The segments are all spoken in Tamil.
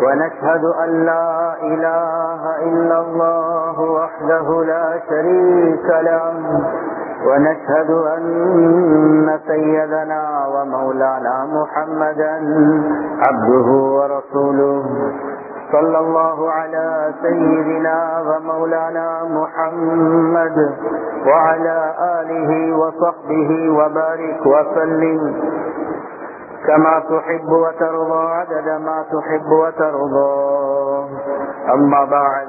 ونشهد أن لا إله إلا الله وحده لا شريك له ونشهد أن سيدنا ومولانا محمدا عبده ورسوله. صلى الله على سيدنا ومولانا محمد وعلى آله وصحبه وبارك وسلم. كما تحب وترضى عدد ما تحب وترضى. أما بعد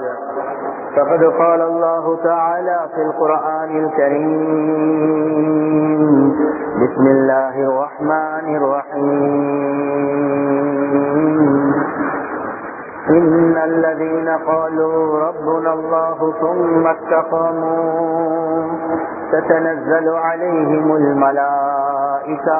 فقد قال الله تعالى في القرآن الكريم بسم الله الرحمن الرحيم. إن الذين قالوا ربنا الله ثم استقاموا تتنزل عليهم الملائكة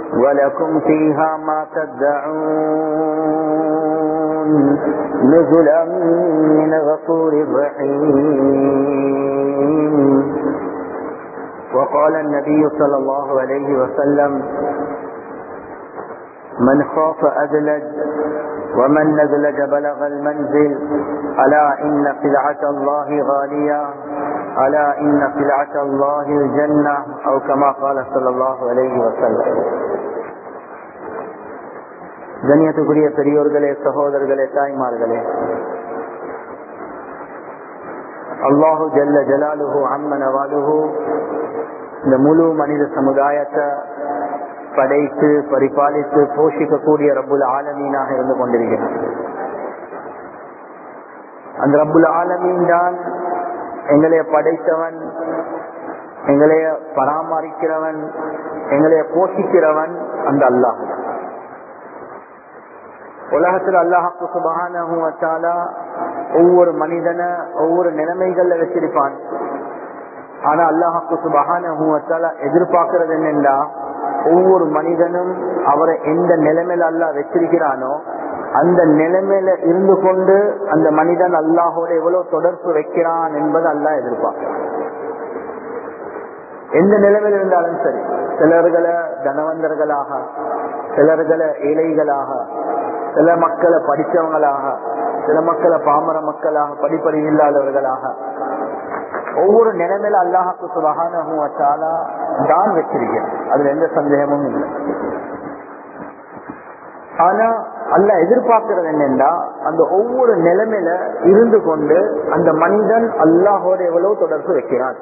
ولكم فيها ما تدعون نزلا من غفور رحيم. وقال النبي صلى الله عليه وسلم من خاف أدلج ومن نزلج بلغ المنزل ألا إن سلعة الله غالية؟ ألا إن سلعة الله الجنة أو كما قال صلى الله عليه وسلم கண்ணியத்துக்குரிய பெரியோர்களே சகோதரர்களே தாய்மார்களே அல்லாஹு ஜல்ல ஜலாலுஹு அம்மனவாலுஹு இந்த முழு மனித சமுதாயத்தை படைத்து பரிபாலித்து போஷிக்கக்கூடிய ரப்புல் ஆலமீனாக இருந்து கொண்டிருக்கிறார் அந்த ரப்புல் ஆலமீன் தான் எங்களைய படைத்தவன் எங்களைய பராமரிக்கிறவன் எங்களைய போஷிக்கிறவன் அந்த அல்லாஹ். உலகத்தில் அல்லாஹாக்கு சுபகான ஒவ்வொரு மனிதனை ஒவ்வொரு நிலைமைகள்ல வச்சிருப்பான். ஆனா அல்லாஹாக்கு சுபகான எதிர்பார்க்கறது என்னென்றா ஒவ்வொரு மனிதனும் அவரை எந்த நிலைமையில அல்லா வச்சிருக்கிறானோ அந்த நிலைமையில இருந்து கொண்டு அந்த மனிதன் அல்லாஹோட எவ்வளவு தொடர்பு வைக்கிறான் என்பது அல்லாஹ் எதிர்பார்க்கிறான். எந்த நிலைமையில் இருந்தாலும் சரி சிலர்களை தனவந்தர்களாக சிலர்களை ஏழைகளாக சில மக்களை படித்தவங்களாக சில மக்களை பாமர மக்களாக படிப்பறிவு இல்லாதவர்களாக ஒவ்வொரு நிலைமையில அல்லாஹாக்கு சுபகான தான் வச்சிருக்கேன் அதுல எந்த சந்தேகமும் இல்லை. ஆனா அல்ல எதிர்பார்க்கிறது என்னென்றா அந்த ஒவ்வொரு நிலைமையில இருந்து கொண்டு அந்த மனிதன் அல்லாஹோட எவ்வளவு தொடர்பு வைக்கிறான்.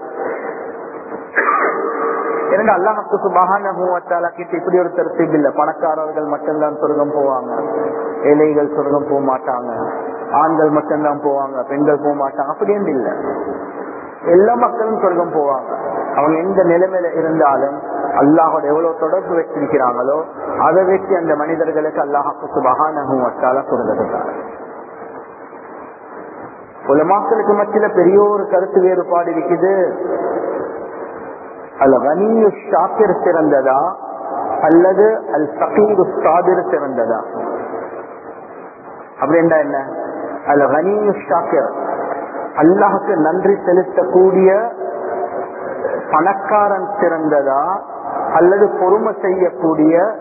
எனக்கு அல்லாஹுக்கு சுபகான கிட்ட இப்படி ஒரு தரத்தீப் இல்ல. பணக்காரர்கள் மட்டும்தான் சொர்க்கம் போவாங்க. ஏழைகள் சொர்க்கம் போக மாட்டாங்க. ஆண்கள் மட்டும்தான் போவாங்க. பெண்கள் போக மாட்டாங்க. அப்படின்னு இல்ல. எல்லா மக்களும் சொர்க்கம் போவாங்க. அவங்க எந்த நிலைமையில இருந்தாலும் அல்லாஹோட எவ்வளவு தொடர்பு வச்சிருக்கிறாங்களோ அதை வச்சு அந்த மனிதர்களுக்கு அல்லாஹாக்கு சுபகான சொர்க்கத்தார் உலமாக்களுக்கு மத்தியில பெரிய ஒரு கருத்து வேறுபாடு இருக்குது. அல் கனியு ஷாக்கிர் சிறந்ததா? அல்லது அல் சகீரு சாதிர் சிறந்ததா? அப்படின்னா என்ன? அல் கனியு ஷாக்கிர். அல்லாஹுக்கு நன்றி செலுத்தக்கூடிய பணக்காரன் சிறந்ததா அல்லது பொறுமை செய்யக்கூடிய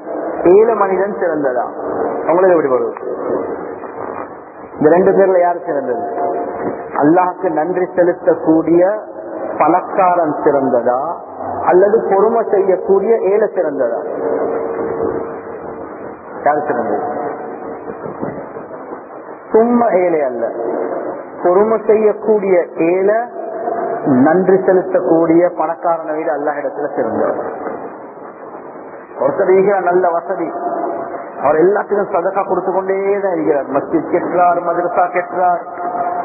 ஏழு மனிதன் சிறந்ததா? அவங்களுக்கு எப்படி வருவது இந்த ரெண்டு பேர்ல யார் சிறந்தது? அல்லாஹுக்கு நன்றி செலுத்தக்கூடிய பணக்காரன் சிறந்ததா? அல்லது பொறுமை செய்யக்கூடிய ஏழை சிறந்ததா? யார் சிறந்தது? சும்மா ஏழை அல்ல. பொறுமை செய்யக்கூடிய ஏழை நன்றி செலுத்தக்கூடிய பணக்காரனை விட அல்லாஹ் இடத்துல சிறந்தவர். ஒருத்தர் இருக்கிற நல்ல வசதி. அவர் எல்லாத்துக்கும் சதக்கா கொடுத்து கொண்டே தான் இருக்கிறார். மஸ்ஜித் கெட்டார் மதரசா கெட்டார்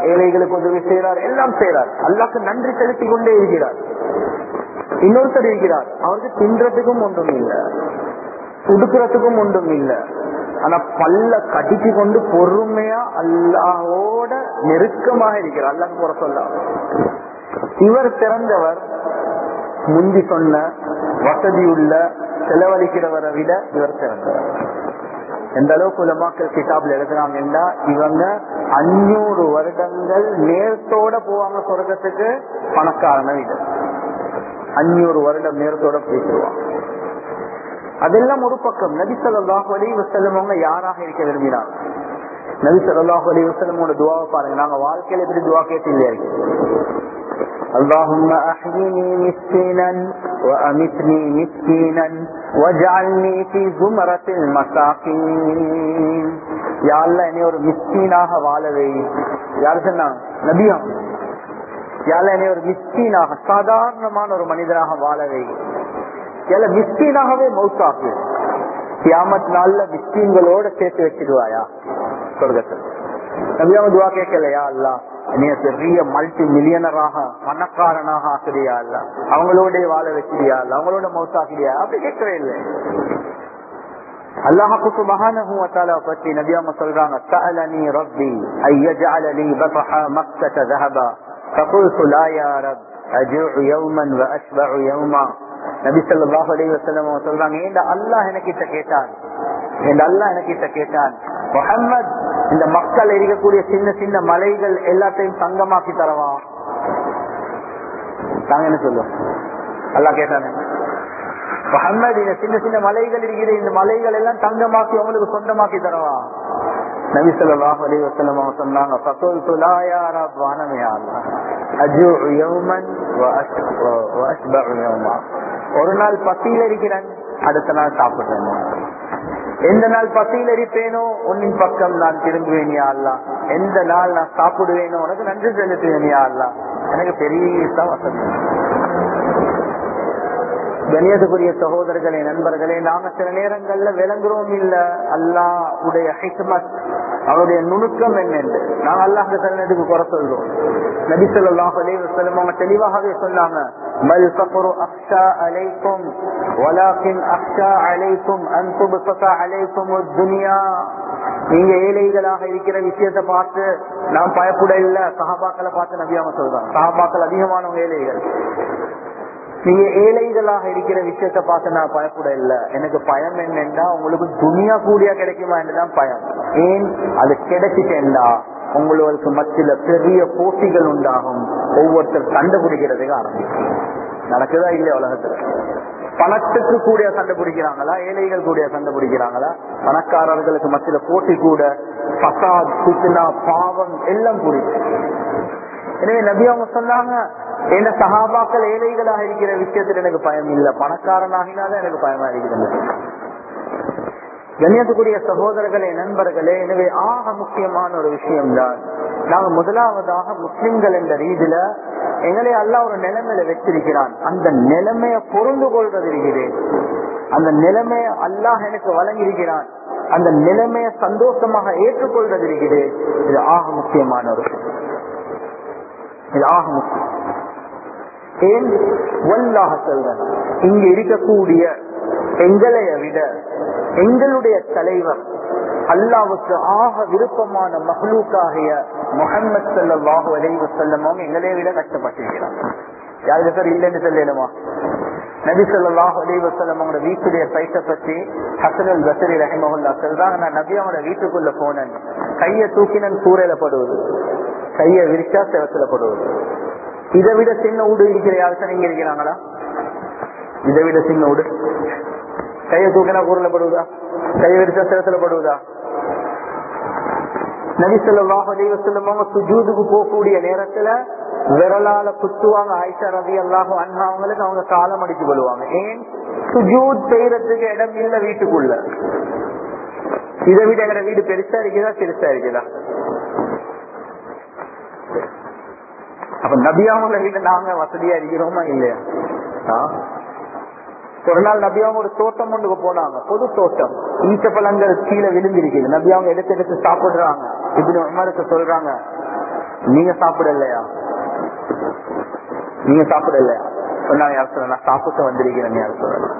ஏழைகளுக்கு உதவி செய்கிறார் எல்லாம் செய்யறார் அல்லாக்கு நன்றி செலுத்தி கொண்டே இருக்கிறார். இன்னொருத்தர் இருக்கிறார். அவருக்கு தின்றதுக்கும் ஒன்றும் இல்லை. உடுக்கிறதுக்கும் ஒன்றும் இல்லை. ஆனா பல்ல கடிச்சு கொண்டு பொறுமையா அல்லாவோட நெருக்கமாக இருக்கிறார். அல்லாக்கு போற சொல்ல இவர் சிறந்தவர் முந்தி சொன்ன வசதியுள்ள செலவழிக்கிறவரை விட இவர் சிறந்தவர் எந்த அளவுக்கு உலமாக்கள் கிதாப்ல எழுதுறாங்கன்னா இவங்க அஞ்சூறு வருடங்கள் நேரத்தோட போவாங்க சொர்க்கத்துக்கு பணக்காரன விட. அஞ்சூறு வருடம் நேரத்தோட பேசுவாங்க அதெல்லாம் ஒரு பக்கம். நபி சொல்லாஹ் அலி வசல்லமவங்க யாராக இருக்க விரும்பினாங்க? நபி சொல்லாஹ் அலி வசல்லமோட துவாவை பாருங்க நாங்க வாழ்க்கையில எப்படி துவா கேட்டு இல்லையா اللهم أحيني مسكينا وأمتني مسكينا واجعلني في زمرة المساكين يا الله என்னை ஒரு மிஸ்கீனாக வாழவே யார் சொன்னாங்க நபியா யால என்னை ஒரு மிஸ்கீனாக சாதாரணமான ஒரு மனிதனாக வாழவே எல்லா மிஸ்கீனாகவே மௌத்தாக்கு கியாமத் நாள்ல மிஸ்கீன்களோட சேர்த்து வச்சிடுவாயா சொர்க்கத்தில் நபியாம துவா கேட்கலையா அல்லா நீ பெரிய மல்டி மில்லியனராக பணக்காரனாக ஆக்குறியா இல்ல அவங்களோட வாழ வச்சிருயா இல்ல அவங்களோட மௌத்தாக்கிறியா அப்படி கேட்கவே இல்லை அல்லாஹு சுபஹானஹு வ தஆலா பத்தி நபியாம சொல்றாங்க சஅலனி ரப்பி ஐ يجعل لي بطح مكة ذهبا فقلت لا يا رب أجوع يوما وأشبع يوما நபி ஸல்லல்லாஹு அலைஹி வஸல்லம் சொல்றாங்க ஏண்டா அல்லாஹ் எனக்கிட்ட கேட்டான் ஏண்டா அல்லாஹ் எனக்கிட்ட கேட்டான் முஹம்மத் இந்த மக்கள் இருக்கக்கூடிய சின்ன சின்ன மலைகள் எல்லாத்தையும் தங்கமாக்கி தரவா? நாங்க என்ன சொல்லுவோம்? நல்லா கேட்டானே. முகம்மது இந்த சின்ன சின்ன மலைகள் இருக்கிற இந்த மலைகள் எல்லாம் தங்கமாக்கி அவங்களுக்கு சொந்தமாக்கி தரவா? நபி சொல்லாஹ் அலி வசலம் அவங்க சொன்னாங்க பத்தோல் துலாயாரா வானமையாரா அஜு யௌமன் ஒரு நாள் பசியில் இருக்கிறேன் அடுத்த நாள் சாப்பிடுறேன். எந்த நாள் பசியில் இருப்பேனோ உன்னின் பக்கம் நான் திரும்புவேன் அல்லா எந்த நாள் நான் சாப்பிடுவேனோ? உனக்கு நன்றி செலுத்துவேன் அல்லா எனக்கு பெரிய வசதி. கணேசபுரிய சகோதரர்களே நண்பர்களே நாங்க சில நேரங்கள்ல விளங்குறோம் இல்ல. அல்லா உடைய ஹிக்மத் அவருடைய நுணுக்கம் என்னென்று நாங்க அல்லாஹ் சரணத்துக்கு குறை சொல்றோம். நபி சொல்லாஹ் வசலம் அவங்க தெளிவாகவே சொன்னாங்க மல் கபரு அக்ஷா அலைக்கும் வலாக்கின் அக்ஷா அலைக்கும் அன்புபசா அலைக்கும் துனியா. நீங்க ஏழைகளாக இருக்கிற விஷயத்தை பார்த்து நான் பயப்பட இல்ல சஹாபாக்களை பார்த்து நபியாம சொல்றாங்க. சகாபாக்கள் அதிகமானவங்க ஏழைகள். நீங்க ஏழைகளாக இருக்கிற விஷயத்த பார்த்து நான் பயப்பட இல்ல. எனக்கு பயம் என்னன்னா உங்களுக்கு துணியா கூடியா கிடைக்குமா என்றுதான் பயம். ஏன்? அது கிடைச்சிட்டேன்டா. உங்களுக்கு மத்தியில பெரிய போட்டிகள் உண்டாகும். ஒவ்வொருத்தர் கண்டுபிடிக்கிறதுக்கு ஆரம்பிக்கும். நடக்குதா இல்லையா உலகத்துல? பணத்துக்கு கூடிய சண்டை பிடிக்கிறாங்களா? ஏழைகள் கூடிய சண்டை பிடிக்கிறாங்களா? பணக்காரர்களுக்கு மத்தியில போட்டி கூட பசாத் சுத்தினா பாவம் எல்லாம் கூடிய எனவே நபி அவங்க சொன்னாங்க என்ன சகாபாக்கள் ஏழைகளாக இருக்கிற விஷயத்துல எனக்கு பயம் இல்லை. பணக்காரனாகினாதான் எனக்கு பயமா இருக்கிறது. கண்ணியத்துக்குரிய சகோதரர்களே நண்பர்களே எனவே ஆக முக்கியமான ஒரு விஷயம்தான் நாங்க முதலாவதாக முஸ்லிம்கள் என்ற ரீதியில எங்களை அல்ல ஒரு நிலைமையில வச்சிருக்கிறான் அந்த நிலைமைய பொருந்து கொள்வது இருக்கிறேன் அந்த நிலைமைய அல்லாஹ் எனக்கு வழங்கியிருக்கிறான். அந்த நிலைமைய சந்தோஷமாக ஏற்றுக்கொள்வது இருக்கிறேன் இது ஆக முக்கியமான ஒரு விஷயம். இது ஆக முக்கியம். ஏன் வல்லாக சொல்றேன். இங்க இருக்கக்கூடிய எங்களைய விட எங்களுடைய தலைவர் அல்லாவுக்கு ஆக விருப்பமான மகளுக்காகிய முகமது செல்லவாக விளைவு செல்லமும் எங்களைய விட கஷ்டப்பட்டிருக்கிறார். யாரு சார் இல்லைன்னு சொல்லலுமா நபி சொல்லாஹ் அலைவு செல்லம் அவங்களோட வீட்டுடைய சைட்டை பற்றி ஹசனல் பசரி ரஹிமஹுல்லா சொல்றாங்க நான் நபி அவங்களோட வீட்டுக்குள்ள போனேன். கைய தூக்கினன் கூரையில படுவது. கைய விரிச்சா செவத்துல படுவது. இதை விட சின்ன ஊடு இருக்கிற யாருக்கும் இங்க இருக்கிறாங்களா? இதை விட சின்ன ஊடு கையை தூக்கினா கூறல படுவதா கையை விரிச்சா சிரத்துல படுவதா நபிசல்லாஹ் அலிவசல்லமாக சுஜூதுக்கு போகக்கூடிய நேரத்துல விரலால குத்துவாங்க ஆயிஷா ரவி அல்லாஹும் அண்ணா அவங்களுக்கு அவங்க காலம் அடிச்சு கொள்வாங்க ஏன்? சுஜூத் செய்யறதுக்கு இடம் இல்ல வீட்டுக்குள்ள. இதை விட எங்க வீடு பெருசா இருக்குதா சிறுசா இருக்குதா? அப்ப நபியாவுல விட நாங்க வசதியா இருக்கிறோமா இல்லையா? ஆ? ஒரு நாள் நபியாவும் ஒரு தோட்டம் ஒன்றுக்கு போனாங்க. பொது தோட்டம். ஈச்ச பழங்கள் கீழே விழுந்திருக்குது. நபியாவும் எடுத்து எடுத்து சாப்பிடுறாங்க. இப்படி உமருக்கு சொல்றாங்க நீங்க சாப்பிடலையா? நீங்க சாப்பிடலையா? சொன்னாங்க யார் சொல்ல நான் சாப்பிட்டு வந்திருக்கிறேன் யார் சொல்லலாம்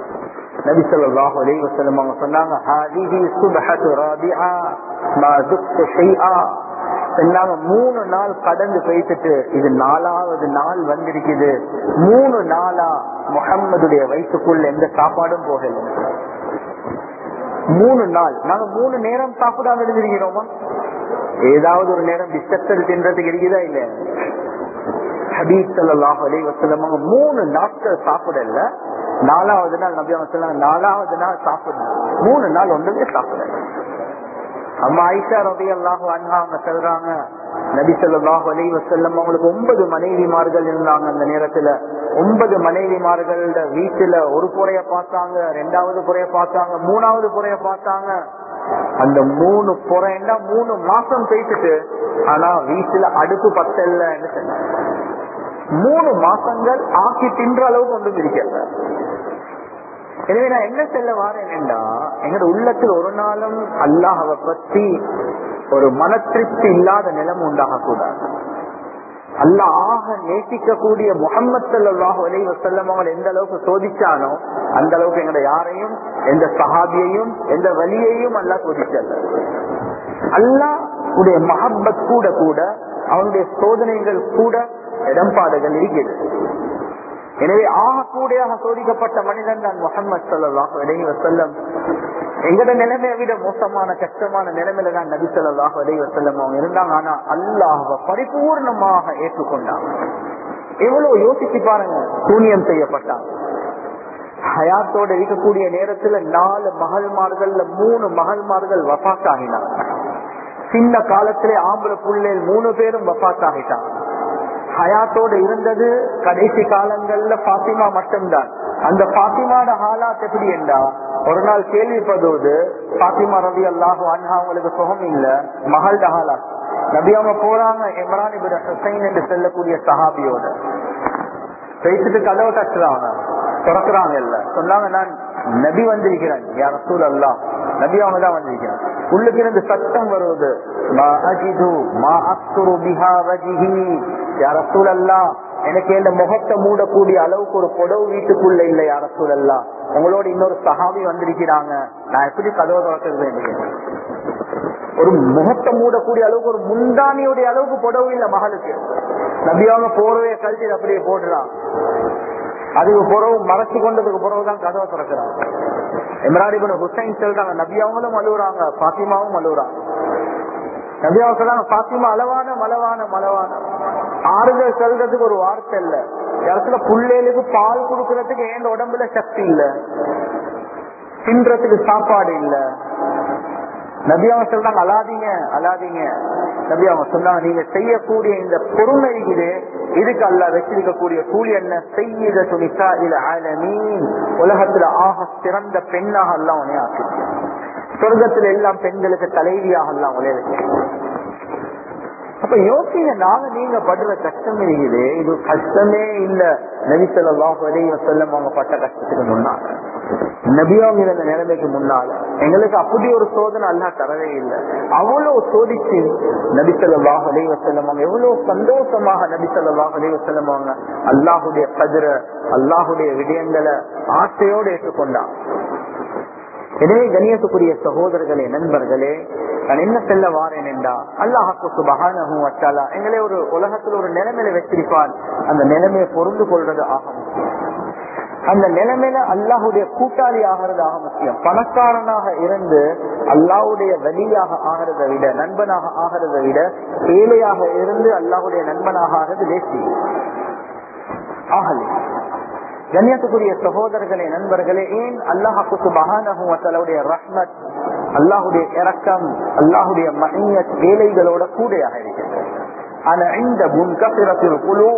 நபி ஸல்லல்லாஹு அலைஹி வஸல்லம் அவங்க சொன்னாங்க இல்லாம மூணு நாள் கடந்து போயிட்டு இது நாலாவது நாள் வந்திருக்குது. மூணு நாளா முகம்மதுடைய வயிற்றுக்குள்ள எந்த சாப்பாடும் போகல. மூணு நாள். நாங்க மூணு நேரம் சாப்பிடாம இருந்திருக்கிறோமா? ஏதாவது ஒரு நேரம் பிஸ்கட் தின்றதுக்கு இருக்குதா இல்ல? ஹபீப் ஸல்லல்லாஹு மூணு நாட்கள் சாப்பிடல. நாலாவது நாள் நபி அவங்க நாலாவது நாள் சாப்பிடல மூணு நாள் ஒன்றுமே சாப்பிடல. அம்மா ஐஷா ரபி அல்லாஹு அண்ணா அவங்க சொல்றாங்க. நபி சொல்லாஹு அலைஹி வஸல்லம் அவங்களுக்கு ஒன்பது மனைவிமார்கள் இருந்தாங்க அந்த நேரத்துல. ஒன்பது மனைவிமார்களோட வீட்டுல ஒரு புறைய பார்த்தாங்க ரெண்டாவது புறைய பார்த்தாங்க மூணாவது புறைய பார்த்தாங்க. அந்த மூணு புறைன்னா மூணு மாசம் பேசிட்டு ஆனா வீட்டுல அடுப்பு பத்தல்லன்னு சொன்னாங்க. மூணு மாசங்கள் ஆக்கி தின்ற அளவுக்கு ஒன்றும் இருக்கல எனவே நான் என்ன சொல்ல வாரேன்டா எங்களோட உள்ளத்தில் ஒரு நாளும் அல்லாஹாவ பத்தி ஒரு மன திருப்தி இல்லாத நிலம் உண்டாக கூடாது அல்லாஹ் ஆக நேசிக்கக்கூடிய முகமது சல்லாஹு அலை வசல்லம் அவங்க எந்த அளவுக்கு சோதிச்சானோ அந்த அளவுக்கு எங்களை யாரையும் எந்த சஹாபியையும் எந்த வழியையும் அல்லா சோதிச்சல்ல அல்லாஹ் உடைய மஹப்பத் கூட கூட அவனுடைய சோதனைகள் கூட இடம்பாடுகள் இருக்கிறது. எனவே ஆக கூடையாக சோதிக்கப்பட்ட மனிதன் தான் முகமது சல்லாஹு அலைஹி வசல்லம் எங்கட நிலைமையை விட மோசமான கஷ்டமான நிலைமையில தான் நபி சொல்லாஹு அலைஹி வசல்லம் அவங்க இருந்தாங்க ஆனா அல்லாஹ பரிபூர்ணமாக ஏற்றுக்கொண்டாங்க எவ்வளவு யோசிச்சு பாருங்க சூனியம் செய்யப்பட்டாங்க ஹயாத்தோட இருக்கக்கூடிய நேரத்துல நாலு மகள்மார்கள்ல மூணு மகள்மார்கள் வபாத் சின்ன காலத்திலே ஆம்பளை புள்ளையில் மூணு பேரும் வபாத்தாகிட்டாங்க ஹயாத்தோட இருந்தது கடைசி காலங்கள்ல பாத்திமா மட்டும்தான். அந்த பாத்திமாட ஹாலாத் எப்படி என்றா ஒரு நாள் கேள்விப்பதோடு பாத்திமா ரவி அல்லாஹு அண்ணா அவங்களுக்கு சுகம் இல்ல மகள் ஹாலா நபி அவங்க போறாங்க இம்ரான் இபின் ஹுசைன் என்று செல்லக்கூடிய சஹாபியோட. பேசிட்டு கதவை தட்டுறாங்க திறக்கிறாங்க இல்ல சொன்னாங்க நான் நபி வந்திருக்கிறேன் யார் சூழ் அல்லா நபி அவங்க தான் வந்திருக்கிறேன். உள்ளுக்கு இருந்து சத்தம் வருவது மா அஜிது மா அஸ்துரு பிஹா வஜிஹி. யார் எனக்கு இந்த முகத்தை மூடக்கூடிய அளவுக்கு ஒரு புடவு வீட்டுக்குள்ள இல்ல யார சூழல்லா உங்களோட இன்னொரு சகாவி வந்திருக்கிறாங்க. நான் எப்படி கதவை திறக்கிறது என்று ஒரு முகத்தை மூடக்கூடிய அளவுக்கு ஒரு முந்தானியுடைய அளவுக்கு புடவு இல்ல மகளுக்கு. நபியாவங்க போறவே கழிச்சு அப்படியே போடுறான் அதுக்கு புறவு மறைச்சு கொண்டதுக்கு புறவுதான் கதவை திறக்கிறான். இம்ரானிபன் ஹுசைன் சொல்றாங்க நபியாவங்களும் அழுகுறாங்க பாத்திமாவும் அழுகுறாங்க நபியாவும் சொல்றாங்க பாத்திமா அளவான மலவான மலவான. ஆறுதல் சொல்றதுக்கு ஒரு வார்த்தை இல்ல. இடத்துல புள்ளைகளுக்கு பால் கொடுக்கறதுக்கு ஏன் உடம்புல சக்தி இல்ல? தின்றதுக்கு சாப்பாடு இல்ல? நபியாவை சொல்றாங்க அலாதீங்க அலாதீங்க நபி அவங்க சொன்னாங்க நீங்க செய்யக்கூடிய இந்த பொறுமை இது இதுக்கு அல்ல வச்சிருக்கக்கூடிய கூலி என்ன? செய்த துணிக்கா இல்ல ஆலமீன். உலகத்துல ஆக சிறந்த பெண்ணாக எல்லாம் உனைய ஆக்கு சொர்க்கத்துல எல்லாம் பெண்களுக்கு தலைவியாக எல்லாம் உலைய அப்ப யோசிங்க நாங்க நீங்க படுற கஷ்டம் இருக்குது இது கஷ்டமே இல்ல. நபிசல்லாம் சொல்ல அவங்க பட்ட கஷ்டத்துக்கு முன்னால. நபியாங்க இருந்த நிலைமைக்கு முன்னால. எங்களுக்கு அப்படி ஒரு சோதனை அல்லா தரவே இல்லை. அவ்வளவு சோதிச்சு நபிசல்லாஹ் அலைவசல்லம் அவங்க எவ்வளவு சந்தோஷமாக நபிசல்லாஹ் அலைவசல்லம் அவங்க அல்லாஹுடைய கதிர அல்லாஹுடைய விடயங்களை ஆசையோடு ஏற்றுக்கொண்டான் எனவே கணியத்துக்குரிய சகோதரர்களே நண்பர்களே நான் என்ன செல்ல வாரேன் என்றா அல்லாஹாக்கு சுபகானகும் வச்சாலா எங்களை ஒரு உலகத்தில் ஒரு நிலைமையில வச்சிருப்பான் அந்த நிலைமையை பொருந்து கொள்றது ஆக முக்கியம். அந்த நிலைமையில அல்லாஹுடைய கூட்டாளி ஆகிறது ஆக முக்கியம். பணக்காரனாக இருந்து அல்லாஹுடைய வழியாக ஆகிறத விட நண்பனாக ஆகிறத விட ஏழையாக இருந்து அல்லாஹுடைய நண்பனாக ஆகிறது தேசி ஆகலை. கண்ணியத்துக்குரிய சகோதரர்களே நண்பர்களே ஏன் அல்லாஹாக்கு சுபகானுடைய ரஹ்மத் அல்லாஹுடைய இறக்கம் அல்லாஹுடைய மணியத் வேலைகளோட கூடையாக இருக்கிறது. ஆனா இந்த முன்கசிரத்தில் குழு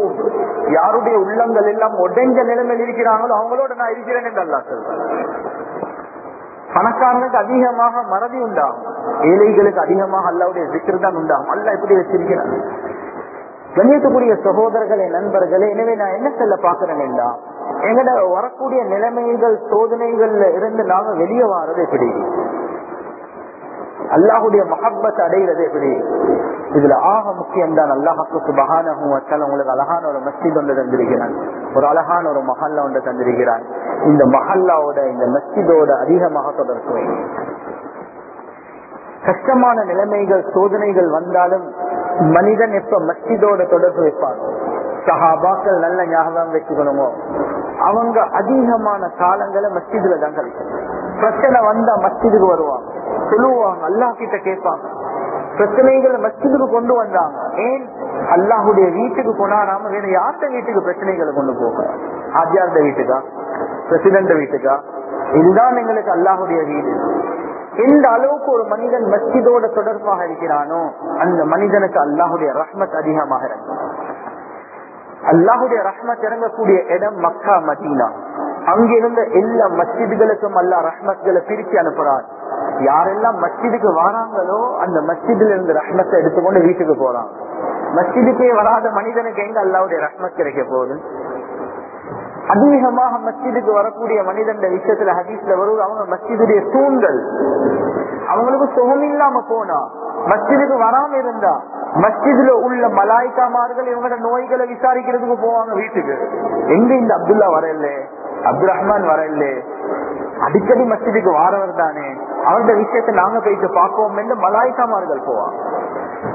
யாருடைய உள்ளங்கள் எல்லாம் உடைஞ்ச நிலைமையில் இருக்கிறாங்களோ அவங்களோட நான் இருக்கிறேன் என்று அல்லா சொல்றேன். பணக்காரனுக்கு அதிகமாக மறதி உண்டாகும். ஏழைகளுக்கு அதிகமாக அல்லாவுடைய சிக்கர் தான் உண்டாகும். அல்ல எப்படி வச்சிருக்கிறான். கணியத்துக்குரிய சகோதரர்களே நண்பர்களே எனவே நான் என்ன சொல்ல என்றா எங்கட வரக்கூடிய நிலைமைகள் சோதனைகள்ல இருந்து நாங்க வெளியே வாரது எப்படி? அல்லாஹுடைய மஹப்பத் அடைகிறது எப்படி? இதுல ஆக முக்கியம் தான் அல்லாஹாக்கு சுபகான உங்களுக்கு அழகான ஒரு மஸ்ஜித் ஒன்று தந்திருக்கிறான் ஒரு அழகான ஒரு மஹல்லா ஒன்று தந்திருக்கிறான் இந்த மஹல்லாவோட இந்த மஸ்ஜிதோட அதிகமாக தொடர்பு கஷ்டமான நிலைமைகள் சோதனைகள் வந்தாலும் மனிதன் எப்ப மஸ்ஜிதோட தொடர்பு வைப்பான்? சஹாபாக்கள் நல்ல ஞாபகம் வச்சுக்கணுமோ? அவங்க அதிகமான காலங்களை மஸ்ஜிதுல தான் கழிக்கணும் பிரச்சனை வந்தா மஸ்ஜிதுக்கு வருவாங்க. சொல்லுவாங்க அல்லா கிட்ட கேட்பாங்க. பிரச்சனைகளை மஸ்ஜிதுக்கு கொண்டு வந்தாங்க. ஏன்? அல்லாஹுடைய வீட்டுக்கு கொண்டாடாம வேற யார்த்த வீட்டுக்கு பிரச்சனைகளை கொண்டு போக? ஆத்தியார்த்த வீட்டுக்கா? பிரசிடண்ட வீட்டுக்கா? இதுதான் எங்களுக்கு அல்லாஹுடைய வீடு. எந்த அளவுக்கு ஒரு மனிதன் மஸ்ஜிதோட தொடர்பாக இருக்கிறானோ அந்த மனிதனுக்கு அல்லாஹுடைய ரஹ்மத் அதிகமாக இருக்கும் அல்லாஹுடைய ரஹ்மத் இறங்கக்கூடிய இடம் மக்கா மதீனா. அங்கிருந்த எல்லா மஸ்ஜிதுகளுக்கும் அல்லா ரஹ்மத்களை பிரித்து அனுப்புறான் யாரெல்லாம் மஸ்ஜிதுக்கு வராங்களோ அந்த மஸ்ஜிதுல இருந்து ரஹ்மத்தை எடுத்துக்கொண்டு வீட்டுக்கு போறாங்க மஸ்ஜிதுக்கே வராத மனிதனுக்கு எங்க அல்லாவுடைய ரஹ்மத் கிடைக்க போகுது? அதிகமாக மஸ்ஜிதுக்கு வரக்கூடிய மனிதன் விஷயத்துல ஹதீஸ்ல வருவது அவங்க மஸ்ஜிதுடைய தூண்கள். அவங்களுக்கு சுகம் இல்லாம போனா. மஸ்ஜிதுக்கு வராம இருந்தா மஸ்ஜிதுல உள்ள மலாய்க்காமார்கள் இவங்களோட நோய்களை விசாரிக்கிறதுக்கு போவாங்க வீட்டுக்கு. எங்க இந்த அப்துல்லா வரல அப்துல் ரஹ்மான் வரல அடிக்கடி மஸ்ஜிதுக்கு வாரவர் தானே? அவருடைய விஷயத்தை நாங்க போயிட்டு பார்ப்போம் என்று மலாய்க்காமார்கள் போவாங்க.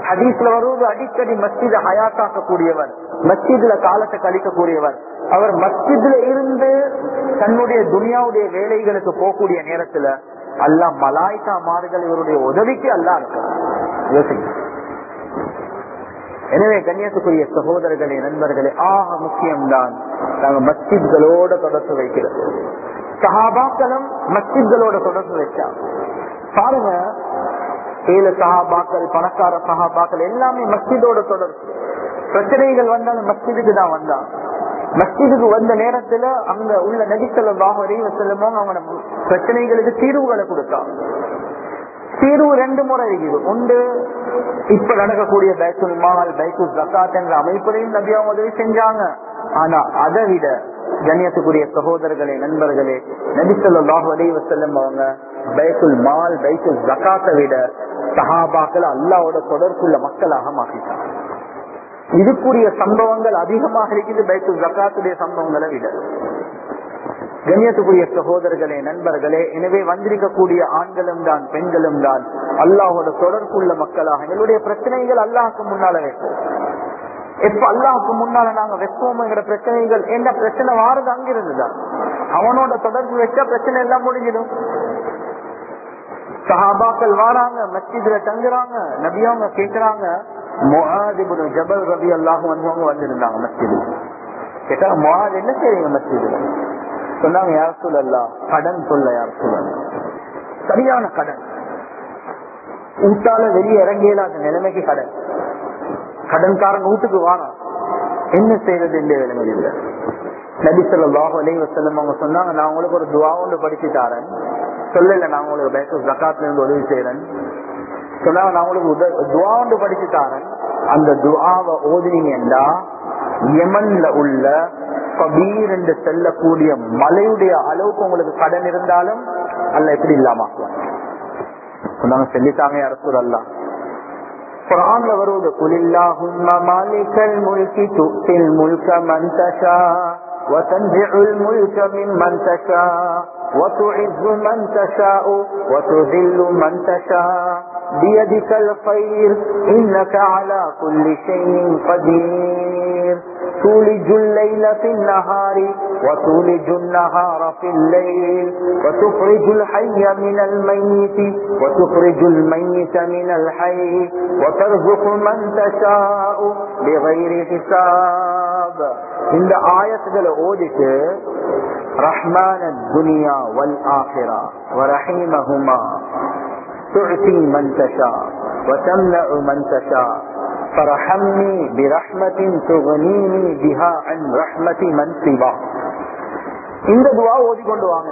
ஹதீஸ்ல வருவது அடிக்கடி மஸ்ஜித ஹயாத்தாக்கக்கூடியவர் மஸ்ஜிதுல காலத்தை கழிக்கக்கூடியவர். அவர் மஸ்ஜிதுல இருந்து தன்னுடைய துனியாவுடைய வேலைகளுக்கு போகக்கூடிய நேரத்துல அல்ல மலாய்க்கா மாறுகள் இவருடைய உதவிக்கு அல்ல இருக்கிறார் எனவே கண்ணியத்துக்குரிய சகோதரர்களே நண்பர்களே ஆக முக்கியம்தான் நாங்க மஸ்ஜித்களோட தொடர்பு வைக்கிறது சஹாபாக்களும் மஸ்ஜித்களோட தொடர்பு வச்சா பாருங்க ஏழு சஹாபாக்கள் பணக்கார சஹாபாக்கள் எல்லாமே மஸ்ஜிதோட தொடர்பு. பிரச்சனைகள் வந்தாலும் மஸ்ஜிதுக்கு தான் வந்தான் மஸ்ஜிதுக்கு வந்த நேரத்துல அங்க உள்ள நடித்தலாக செல்லுமோ அவங்க பிரச்சனைகளுக்கு தீர்வுகளை கொடுத்தான். தீர்வு ரெண்டு முறை இருக்குது. உண்டு இப்ப நடக்கக்கூடிய பைக்குல் மால் பைக்கு ஜக்காத் என்ற அமைப்புலையும் நபியா உதவி செஞ்சாங்க. ஆனா அதை விட கண்ணியத்துக்குரிய சகோதரர்களே நண்பர்களே நபிசல்லாஹு அலைவ செல்லும் அவங்க பைக்குல் மால் பைக்குல் ஜக்காத்தை விட சஹாபாக்கள் அல்லாவோட தொடர்புள்ள மக்களாக மாற்றிட்டாங்க. இதுக்குரிய சம்பவங்கள் அதிகமாக இருக்குது. பைத்து ஜக்காத்துடைய சம்பவங்களை விட. கண்ணியத்துக்குரிய சகோதரர்களே நண்பர்களே எனவே வந்திருக்கக்கூடிய ஆண்களும் தான் பெண்களும் தான் அல்லாஹோட தொடர்புள்ள மக்களாக. எங்களுடைய பிரச்சனைகள் அல்லாஹுக்கு முன்னால வைப்போம் எப்ப அல்லாஹுக்கு முன்னால நாங்க வைப்போம்ங்கிற பிரச்சனைகள் என்ன பிரச்சனை வாரது அங்கிருந்துதான் அவனோட தொடர்பு வச்சா பிரச்சனை எல்லாம் முடிஞ்சிடும். சஹாபாக்கள் வாராங்க மஸ்ஜிதுல தங்குறாங்க நபியாவங்க கேக்குறாங்க ஜபல் ரவி அல்லாஹ் வந்தவங்க வந்திருந்தாங்க மஸ்ஜிது கேட்டா மொஹாத் என்ன செய்றீங்க மஸ்ஜிதுல? சொன்னாங்க யார் சூழல்லா கடன் சொல்ல யார் சூழல் சரியான கடன். ஊட்டால வெளியே இறங்கியலாத நிலைமைக்கு கடன். கடன்காரன் வீட்டுக்கு வாங்க என்ன செய்யறது இந்த விளங்குதில்ல நபி சொல்லாஹு அலி வசல்லம் அவங்க சொன்னாங்க நான் உங்களுக்கு ஒரு துவா ஒன்று படிச்சு தாரேன். சொல்லல நான் உங்களுக்கு பேங்க் ஜக்காத்ல இருந்து உதவி செய்யறேன் சொன்னாங்க நான் உங்களுக்கு துவா ஒன்று படிச்சு தாரேன் அந்த துவாவை ஓதினீங்கன்னா யமன்ல உள்ள கபீர் என்று செல்லக்கூடிய மலையுடைய அளவுக்கு உங்களுக்கு கடன் இருந்தாலும் அல்ல எப்படி இல்லாம சொன்னாங்க சொல்லித்தாங்க அரசு அல்ல குரான்ல வருவது குலில்லாஹும்ம மாலிகல் முல்கி துத்தில் முல்க மன் தஷா وتنزع الملك ممن تشاء وتعز من تشاء وتذل من تشاء بيدك الخير إنك على كل شيء قدير تولج الليل في النهار وتولج النهار في الليل وتخرج الحي من الميت وتخرج الميت من الحي وترزق من تشاء بغير حساب இந்த ஆயத்துகளை ஓதிட்டு ரஹ்மான துனியா வல் ஆஹிரா வரஹீமஹுமா تعطي من تشاء وتمنع من تشاء فرحمني برحمة تغنيني بها عن رحمة من سواه இந்த துவா ஓதிக்கொண்டு வாங்க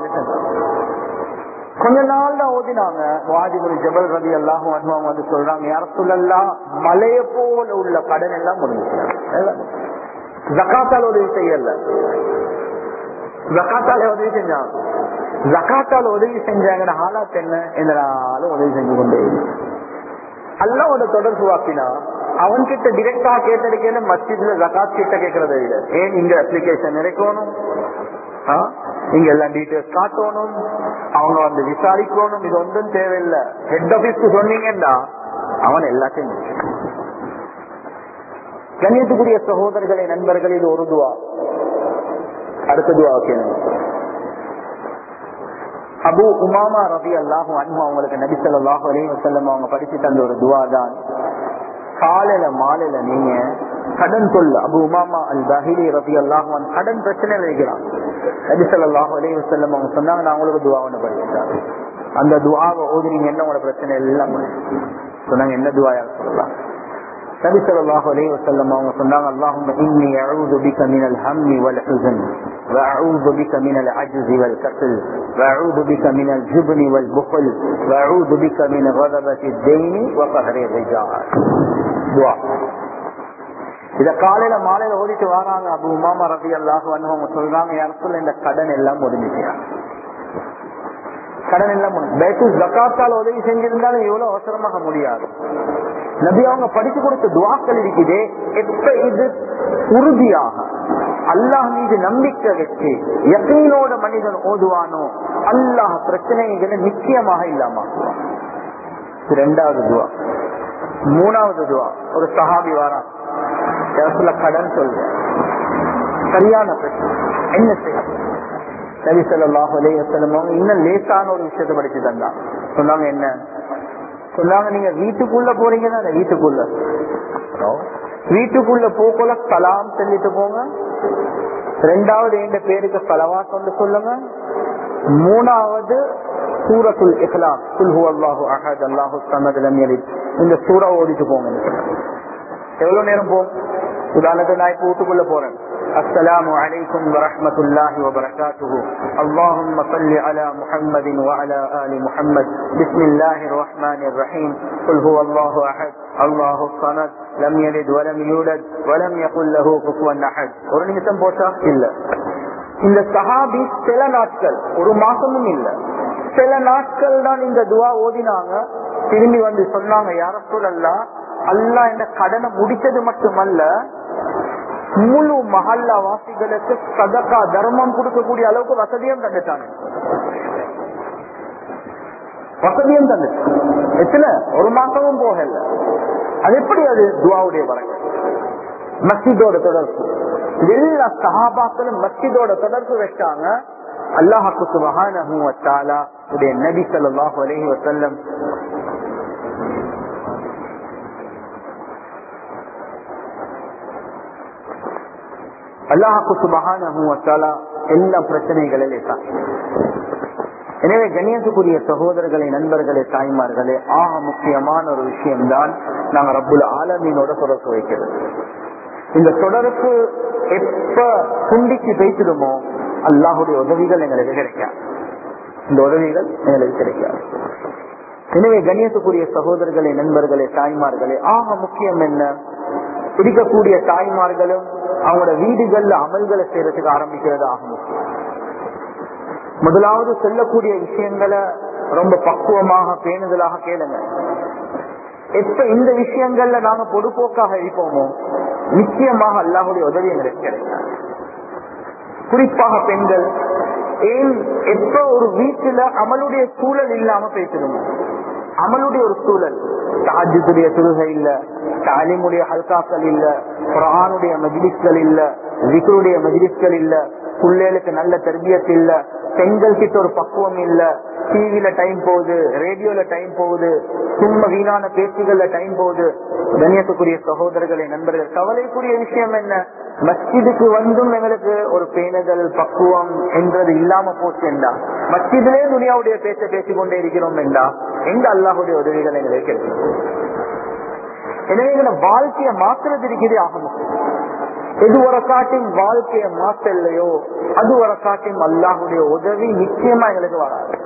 கொஞ்ச நாள் தான் ஓதினாங்க வாதிபுரி ஜபல் ரவி அல்லாஹும் அனுபவம் வந்து சொல்றாங்க யார சொல்லலாம் மலைய போல உள்ள கடன் எல்லாம் முடிஞ்சு ஜக்காத்தால் உதவி செய்யல ஜக்காத்தால உதவி செஞ்சாங்க ஜக்காத்தால உதவி செஞ்சாங்கன்னு ஹாலாத் என்ன? என்னாலும் உதவி செஞ்சு கொண்டே அல்லாவோட தொடர்பு வாக்கினா அவன் கிட்ட டிரெக்டா கேட்டதுக்கேன்னு மத்தியில ஜகாத் கிட்ட கேட்கறத விட. ஏன் இங்க அப்ளிகேஷன் நிறைக்கணும் இங்க எல்லாம் டீட்டெயில்ஸ் காட்டணும். அவங்க வந்து விசாரிக்கணும். இது ஒன்றும் தேவையில்லை. ஹெட் ஆபீஸ்க்கு சொன்னீங்கன்னா அவன் எல்லாத்தையும் கண்ணியத்துக்குரிய சகோதரர்களை நண்பர்கள் இது ஒரு துவா. அடுத்த துவா கேளுங்க அபு உமாமா ரவி அல்லாஹும் அன்பு அவங்களுக்கு நபிசல்லாஹு அலையும் செல்லம் அவங்க படிச்சு தந்த ஒரு துவா தான். காலையில மாலையில நீங்க கடன் தொல் அபு உமாமா அல் தஹிலி ரவி அல்லாஹும் கடன் பிரச்சனை வைக்கிறான். நபிசல்லாஹு அலையும் செல்லம் அவங்க சொன்னாங்க நான் உங்களுக்கு துவா ஒன்று படிச்சுட்டாங்க அந்த துவாவை ஓதுனீங்க என்ன உங்களோட பிரச்சனை? எல்லாம் சொன்னாங்க என்ன துவாயா சொல்லலாம்? நபி ஸல்லல்லாஹு அலைஹி வஸல்லம் அவங்க சொன்னாங்க அல்லாஹும்ம இன்னி அஊது பிக மினல் ஹம்மி வல் ஹுஸன் وأعوذ بك من العجز والكسل وأعوذ بك من الجبن والبخل وأعوذ بك من غضبة الدين وقهر الرجال دعاء இத காலையில மாலையில ஓடிட்டு வராங்க அபு உமாமா ரபி அல்லாஹு அவங்க சொல்றாங்க யாருக்குள்ள இந்த கடன் எல்லாம் முடிஞ்சிட்டியா கடன் எல்லாம் பேட்டு ஜக்காத்தால் உதவி செஞ்சிருந்தாலும் எவ்வளவு அவசரமாக முடியாது. நபி அவங்க படிச்சு கொடுத்த துவாக்கள் இருக்குது. எப்ப இது உறுதியாக? அல்லாஹ் மீது நம்பிக்கை வச்சு யக்கீனோட மனிதன் ஓதுவானோ? அல்லாஹ் பிரச்சனைகளை நிச்சயமாக இல்லாம ரெண்டாவது துவா. மூணாவது துவா. ஒரு சஹாபி வாரா இடத்துல கடன் சொல்ற சரியான பிரச்சனை. என்ன செய்ய? நபி சொல்லாஹ் அலையம் இன்னும் லேசான ஒரு விஷயத்தை படிச்சு தந்தான் சொன்னாங்க என்ன? சொன்னாங்க நீங்க வீட்டுக்குள்ள போறீங்க தானே வீட்டுக்குள்ள. வீட்டுக்குள்ள போக்குள்ள கலாம் சொல்லிட்டு போங்க. ரெண்டாவது எங்க பேருக்கு பலவா கொண்டு சொல்லுங்க. மூணாவது சூரத்துல் இஸ்லாம் குல்ஹு அல்லாஹு அஹத் அல்லாஹு சமத் லம் யலித். இந்த சூறா ஓடிட்டு போங்க. எவ்வளவு நேரம் போகும்? உதாரணத்துக்கு நான் இப்ப வீட்டுக்குள்ள போறேன். السلام عليكم ورحمة الله وبركاته اللهم صل على محمد وعلى آل محمد بسم الله الرحمن الرحيم قل هو الله أحد الله الصمد لم يلد ولم يولد ولم يقل له كفوا أحد ஒரு நிமிஷம் போட்டா இல்ல இந்த சஹாபி சில நாட்கள் ஒரு மாசமும் இல்ல சில நாட்கள் தான் இந்த துவா ஓதினாங்க திரும்பி வந்து சொன்னாங்க யார சொல்லலாம் அல்லா இந்த கடனை முடிச்சது மட்டுமல்ல முழு மஹல்லா வாசிகளுக்கு சதக்கா தர்மம் கொடுக்கக்கூடிய அளவுக்கு வசதியும் தந்துட்டாங்க வசதியும் தந்து எத்தனை ஒரு மாசமும் போகல. அது எப்படி அது துவாவுடைய வரங்க மஸ்ஜிதோட தொடர்பு. எல்லா சகாபாக்களும் மஸ்ஜிதோட தொடர்பு வச்சாங்க. அல்லாஹாக்கு சுபஹானஹு வத்தாலா உடைய நபி ஸல்லல்லாஹு அலஹி வசல்லம் அல்லாஹாக்கு சுபகான எல்லா பிரச்சனைகளில் எனவே கணியத்துக்குரிய சகோதரர்களே நண்பர்களே தாய்மார்களே ஆக முக்கியமான ஒரு விஷயம்தான் நாங்க ரப்புல் ஆலமீனோட தொடர்பு வைக்கிறது. இந்த தொடர்பு எப்ப துண்டிச்சு பேசிடுமோ அல்லாஹுடைய உதவிகள் எங்களுக்கு கிடைக்காது. இந்த உதவிகள் எங்களுக்கு கிடைக்காது. எனவே கண்ணியத்துக்குரிய சகோதரர்களே நண்பர்களே தாய்மார்களே ஆக முக்கியம் என்ன? இருக்கக்கூடிய தாய்மார்களும் அவங்களோட வீடுகள்ல அமல்களை செய்யறதுக்கு ஆரம்பிக்கிறது ஆக முதலாவது சொல்லக்கூடிய விஷயங்களை ரொம்ப பக்குவமாக பேணுதலாக கேளுங்க. எப்ப இந்த விஷயங்கள்ல நாங்க பொதுப்போக்காக இருப்போமோ நிச்சயமாக அல்லாஹுடைய உதவி எங்களுக்கு கிடைக்கும். குறிப்பாக பெண்கள் ஏன் எப்ப ஒரு வீட்டுல அமலுடைய சூழல் இல்லாம பேசணுமோ அமலுடைய ஒரு சூழல். தாஜுடைய தொழுகை இல்ல தாலிமுடைய ஹல்காக்கள் இல்ல குரானுடைய மஜிலிஸ்கள் இல்ல விக்ருடைய மஜிலிஸ்கள் இல்ல பிள்ளைகளுக்கு நல்ல தர்பியத் இல்ல பெண்கள் கிட்ட ஒரு பக்குவம் இல்ல டிவில டைம் போகுது ரேடியோல டைம் போகுது சும்மா வீணான பேச்சுகள்ல டைம் போகுது. கண்ணியத்துக்குரிய சகோதரர்களே நண்பர்கள் கவலைக்குரிய விஷயம் என்ன? மஸ்ஜிதுக்கு வந்தும் எங்களுக்கு ஒரு பேணுதல் பக்குவம் என்றது இல்லாம போச்சு என்றா? மஸ்ஜிதிலே துணியாவுடைய பேச்ச பேசிக்கொண்டே இருக்கிறோம் என்றா? எங்க அல்லாஹுடைய உதவிகள் எங்களுக்கு கிடைக்கும் எனவே எங்களை வாழ்க்கையை மாற்றுறது இருக்கிறது ஆக முக்கியம் எது ஒரு காட்டின் வாழ்க்கையை மாற்றலையோ அது ஒரு காட்டின் அல்லாஹுடைய உதவி நிச்சயமா எங்களுக்கு வராது.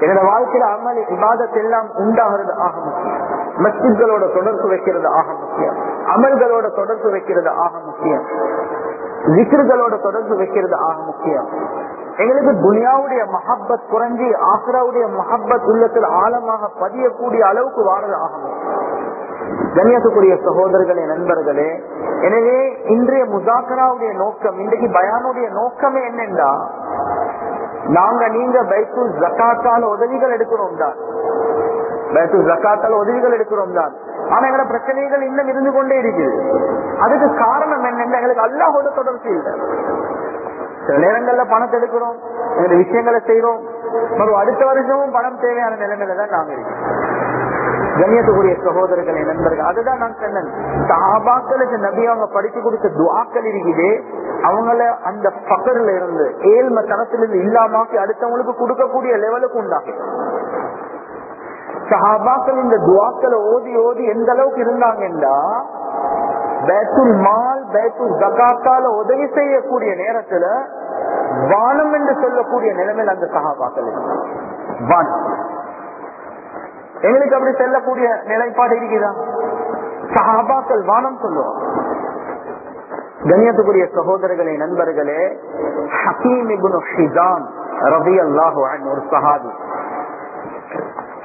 என்னோட வாழ்க்கையில அமல் விவாதத்தை எல்லாம் உண்டாகிறது ஆக முக்கியம். மஸ்ஜித்களோட தொடர்பு வைக்கிறது ஆக முக்கியம். அமல்களோட தொடர்பு வைக்கிறது ஆக முக்கியம். விக்கிர்களோட தொடர்பு வைக்கிறது ஆக முக்கியம். எங்களுக்கு துனியாவுடைய மஹப்பத் குறைஞ்சி ஆசிராவுடைய மஹப்பத் உள்ளத்தில் ஆழமாக பதியக்கூடிய அளவுக்கு வாரது ஆகணும். கண்ணியத்துக்குரிய சகோதரர்களே நண்பர்களே எனவே இன்றைய முசாக்கராவுடைய நோக்கம் இன்றைக்கு பயானுடைய நோக்கமே என்னென்றா நாங்க நீங்க பைத்து ஜக்காத்தால உதவிகள் எடுக்கிறோம் தான். பைத்து ஜக்காத்தால உதவிகள் எடுக்கிறோம் தான். ஆனா எங்களோட பிரச்சனைகள் இன்னும் இருந்து கொண்டே இருக்குது. அதுக்கு காரணம் என்னென்ன எங்களுக்கு அல்லாஹோட தொடர்ச்சி இல்லை. சில நேரங்கள்ல பணத்தை எடுக்கிறோம். எங்க விஷயங்களை செய்யறோம் மறு அடுத்த வருஷமும் பணம் தேவையான நிலைமையில தான் நாங்க இருக்கோம். கண்ணியத்துக்குரிய சகோதரர்களை நண்பர்கள் அதுதான் நான் சொன்னேன். சாபாக்களுக்கு நபி அவங்க படிச்சு கொடுத்த துவாக்கள் இருக்குது. அவங்கள அந்த பக்கத்துல இருந்து ஏழ்ம தனத்திலிருந்து இல்லாமாக்கி அடுத்தவங்களுக்கு கொடுக்கக்கூடிய லெவலுக்கு உண்டாக்கி. சஹாபாக்கள் இந்த துவாக்களை ஓதி ஓதி எந்த அளவுக்கு இருந்தாங்கன்னா பேத்துல் மால் பேத்துல் ஜகாத்தால உதவி செய்யக்கூடிய நேரத்துல வானம் என்று சொல்லக்கூடிய நிலைமையில் அந்த சகாபாக்கள் வானம். எங்களுக்கு அப்படி செல்லக்கூடிய நிலைப்பாடு இருக்குதா? சகாபாக்கள் வானம் சொல்லுவோம் கண்ணியத்துக்குரிய சகோதரர்களே நண்பர்களே ஹக்கீம் இபுன் ஹிசான் ரவி அல்லாஹு ஒரு சஹாபி.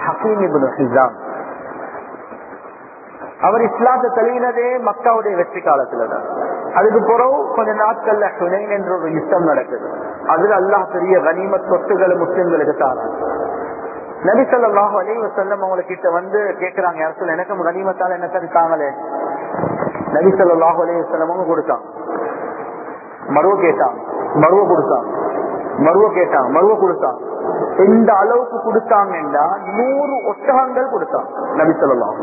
ஹக்கீம் இபுன் ஹிசான் அவர் இஸ்லாத்தை தழுவினதே மக்காவுடைய வெற்றி காலத்துல தான் அதுக்கு பிறகு கொஞ்ச நாட்கள்ல ஹுனைன் என்ற ஒரு யுத்தம் நடக்குது. அதுல அல்லாஹ் பெரிய கனிம சொத்துக்களை முஸ்லிம்களுக்கு தான் நபி சொல்லாஹ் அலைவ செல்லம் அவங்க கிட்ட வந்து கேக்குறாங்க யார் சொல்ல எனக்கு கனிமத்தால் என்ன தடுத்தாங்களே நபி சொல்லாஹ் அலைவ செல்லவங்க கொடுத்தாங்க. மருவ கேட்டாங்க மருவ கொடுத்தாங்க மருவ கேட்டாங்க மருவ கொடுத்தாங்க. எந்த அளவுக்கு கொடுத்தாங்கன்னா நூறு ஒட்டகங்கள் கொடுத்தாங்க நபி சொல்லாஹ்